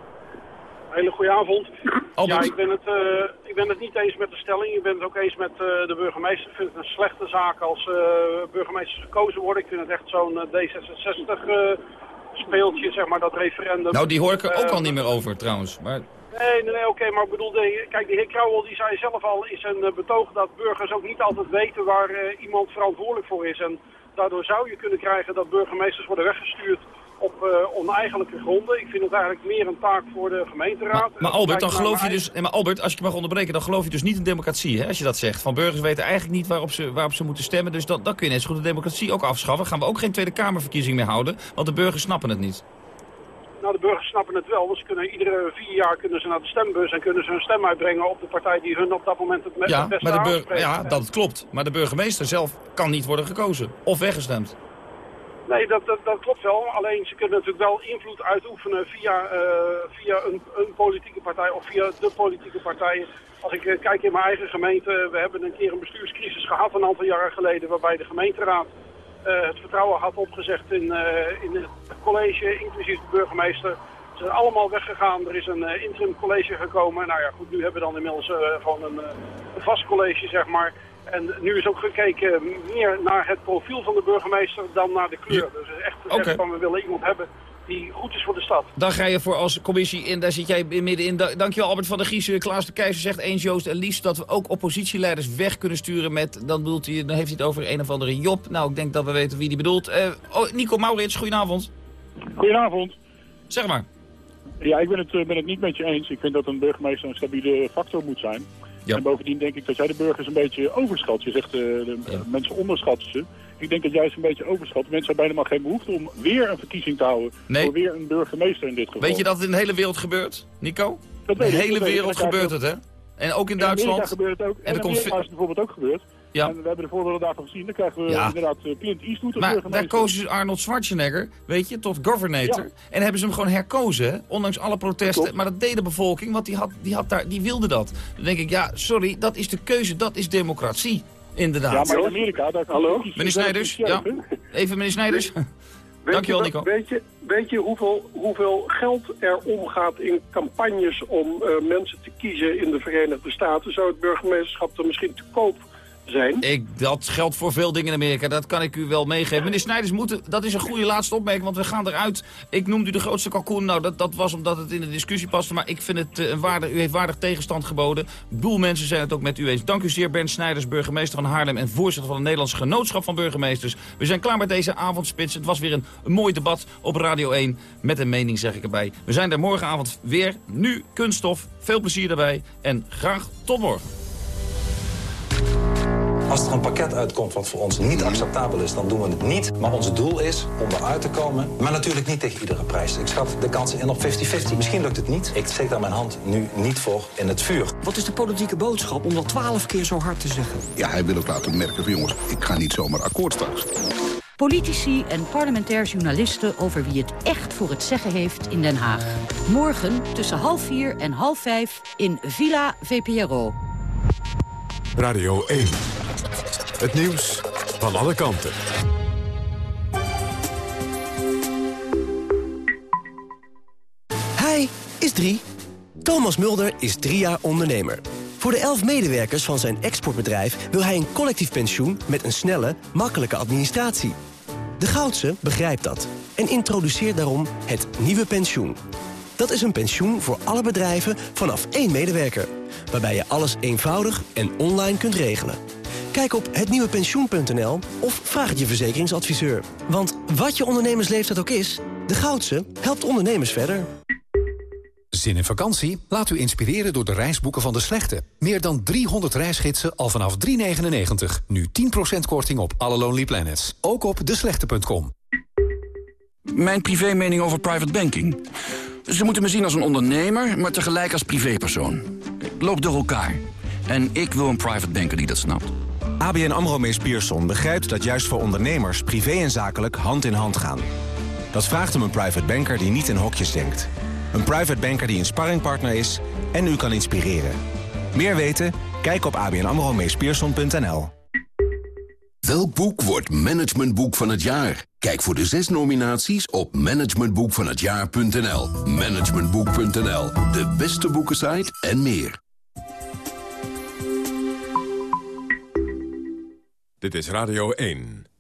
Hele goede avond. Albert. Ja, ik ben, het, eh, ik ben het niet eens met de stelling. Ik ben het ook eens met eh, de burgemeester. Ik vind het een slechte zaak als eh, burgemeesters gekozen worden. Ik vind het echt zo'n eh, D66 eh, speeltje, zeg maar, dat referendum. Nou, die hoor ik er ook al niet meer over trouwens. Maar Nee, nee, nee oké, maar ik bedoel, de, kijk, de heer Krauwel die zei zelf al in zijn betoog dat burgers ook niet altijd weten waar iemand verantwoordelijk voor is. En daardoor zou je kunnen krijgen dat burgemeesters worden weggestuurd op eh, oneigenlijke gronden. Ik vind het eigenlijk meer een taak voor de gemeenteraad. Maar Albert, dan geloof je dus. Nee, maar Albert, als ik je mag onderbreken, dan geloof je dus niet in democratie, hè? Als je dat zegt. Van burgers weten eigenlijk niet waarop ze, waarop ze moeten stemmen. Dus dan, dan kun je net zo goed de democratie ook afschaffen. Gaan we ook geen Tweede Kamerverkiezing meer houden, want de burgers snappen het niet. Nou, de burgers snappen het wel, want ze kunnen iedere vier jaar kunnen ze naar de stembus en kunnen ze hun stem uitbrengen op de partij die hun op dat moment het, me- Ja, het beste maar de ja, dat klopt. Maar de burgemeester zelf kan niet worden gekozen of weggestemd. Nee, dat, dat, dat klopt wel. Alleen ze kunnen natuurlijk wel invloed uitoefenen via, eh, via een, een politieke partij of via de politieke partijen. Als ik eh, kijk in mijn eigen gemeente, we hebben een keer een bestuurscrisis gehad een aantal jaren geleden, waarbij de gemeenteraad eh, het vertrouwen had opgezegd in, in het college, inclusief de burgemeester. Ze zijn allemaal weggegaan. Er is een eh, interim college gekomen. Nou ja, goed, nu hebben we dan inmiddels gewoon een vast college, zeg maar. En nu is ook gekeken meer naar het profiel van de burgemeester dan naar de kleur. Dus echt gezegd van we willen iemand hebben die goed is voor de stad. Daar ga je voor als commissie in, daar zit jij middenin. Da dankjewel Albert van der Giesen. Klaas de Keizer zegt eens Joost en Lies dat we ook oppositieleiders weg kunnen sturen met, dan, bedoelt hij, dan heeft hij het over een of andere Job. Nou, ik denk dat we weten wie die bedoelt. Eh, oh, Nico Maurits, goedenavond. Goedenavond. Zeg maar. Ja, ik ben het, eh, ben het niet met je eens. Ik vind dat een burgemeester een stabiele factor moet zijn. Ja. En bovendien denk ik dat jij de burgers een beetje overschat. Je zegt eh, de eh, mensen onderschatten ze. Ik denk dat jij ze een beetje overschat. Mensen hebben helemaal geen behoefte om weer een verkiezing te houden. Nee. Voor weer een burgemeester in dit geval. Weet je dat het in de hele wereld gebeurt, Nico? Dat de hele wereld gebeurt het, hè? En ook in In Amerika Duitsland. gebeurt het ook. En En er komt Amerika ve- is het bijvoorbeeld ook gebeurd. Ja. En we hebben de voorbeelden daarvan gezien. Dan krijgen we Ja. inderdaad eh, Clint Eastwood Maar burgemeester. daar kozen ze Arnold Schwarzenegger, weet je, tot governator. Ja. En hebben ze hem gewoon herkozen, hè? ondanks alle protesten. Maar dat deed de bevolking, want die, had, die, had daar, die wilde dat. Dan denk ik, ja, sorry, dat is de keuze, dat is democratie. Inderdaad. Ja, maar in Amerika... Daar Hallo? Meneer Snijders, ja. Even meneer Snijders. Weet Dankjewel, je, Nico. Weet je, weet je hoeveel, hoeveel geld er omgaat in campagnes om eh, mensen te kiezen in de Verenigde Staten? Zou het burgemeesterschap dan misschien te koop zijn? Ik, dat geldt voor veel dingen in Amerika, dat kan ik u wel meegeven. Meneer Snijders, moeten, dat is een goede laatste opmerking, want we gaan eruit. Ik noemde u de grootste kalkoen, nou dat, dat was omdat het in de discussie paste. Maar ik vind het eh, een waardig, u heeft waardig tegenstand geboden. Boel mensen zijn het ook met u eens. Dank u zeer, Bernd Snijders, burgemeester van Haarlem... en voorzitter van het Nederlands Genootschap van Burgemeesters. We zijn klaar met deze avondspits. Het was weer een, een mooi debat op Radio 1, met een mening zeg ik erbij. We zijn er morgenavond weer. Nu kunststof, veel plezier daarbij en graag tot morgen. Als er een pakket uitkomt wat voor ons niet acceptabel is, dan doen we het niet. Maar ons doel is om eruit te komen. Maar natuurlijk niet tegen iedere prijs. Ik schat de kansen in op 50-50. Misschien lukt het niet. Ik steek daar mijn hand nu niet voor in het vuur. Wat is de politieke boodschap om dat twaalf keer zo hard te zeggen? Ja, hij wil ook laten merken van jongens, ik ga niet zomaar akkoord straks. Politici en parlementair journalisten over wie het echt voor het zeggen heeft in Den Haag. Morgen tussen half vier en half vijf in Villa VPRO. Radio 1. Het nieuws van alle kanten. is drie. Thomas Mulder is drie jaar ondernemer. Voor de elf medewerkers van zijn exportbedrijf wil hij een collectief pensioen met een snelle, makkelijke administratie. De Goudse begrijpt dat en introduceert daarom het nieuwe pensioen. Dat is een pensioen voor alle bedrijven vanaf één medewerker. Waarbij je alles eenvoudig en online kunt regelen. Kijk op hetnieuwepensioen.nl of vraag het je verzekeringsadviseur. Want wat je ondernemersleeftijd ook is, de Goudse helpt ondernemers verder. Zin in vakantie? Laat u inspireren door de reisboeken van De Slechte. Meer dan 300 reisgidsen al vanaf 3,99. Nu 10% korting op alle Lonely Planets. Ook op deslechte.com. Mijn privé mening over private banking. Ze moeten me zien als een ondernemer, maar tegelijk als privépersoon. Ik loop door elkaar. En ik wil een private banker die dat snapt. ABN AMRO Mees Pierson begrijpt dat juist voor ondernemers... privé en zakelijk hand in hand gaan. Dat vraagt om een private banker die niet in hokjes denkt. Een private banker die een sparringpartner is en u kan inspireren. Meer weten? Kijk op abnamromeespierson.nl. Welk boek wordt managementboek van het jaar? Kijk voor de zes nominaties op managementboekvanhetjaar.nl. Managementboek.nl, de beste boekensite en meer. Dit is Radio 1.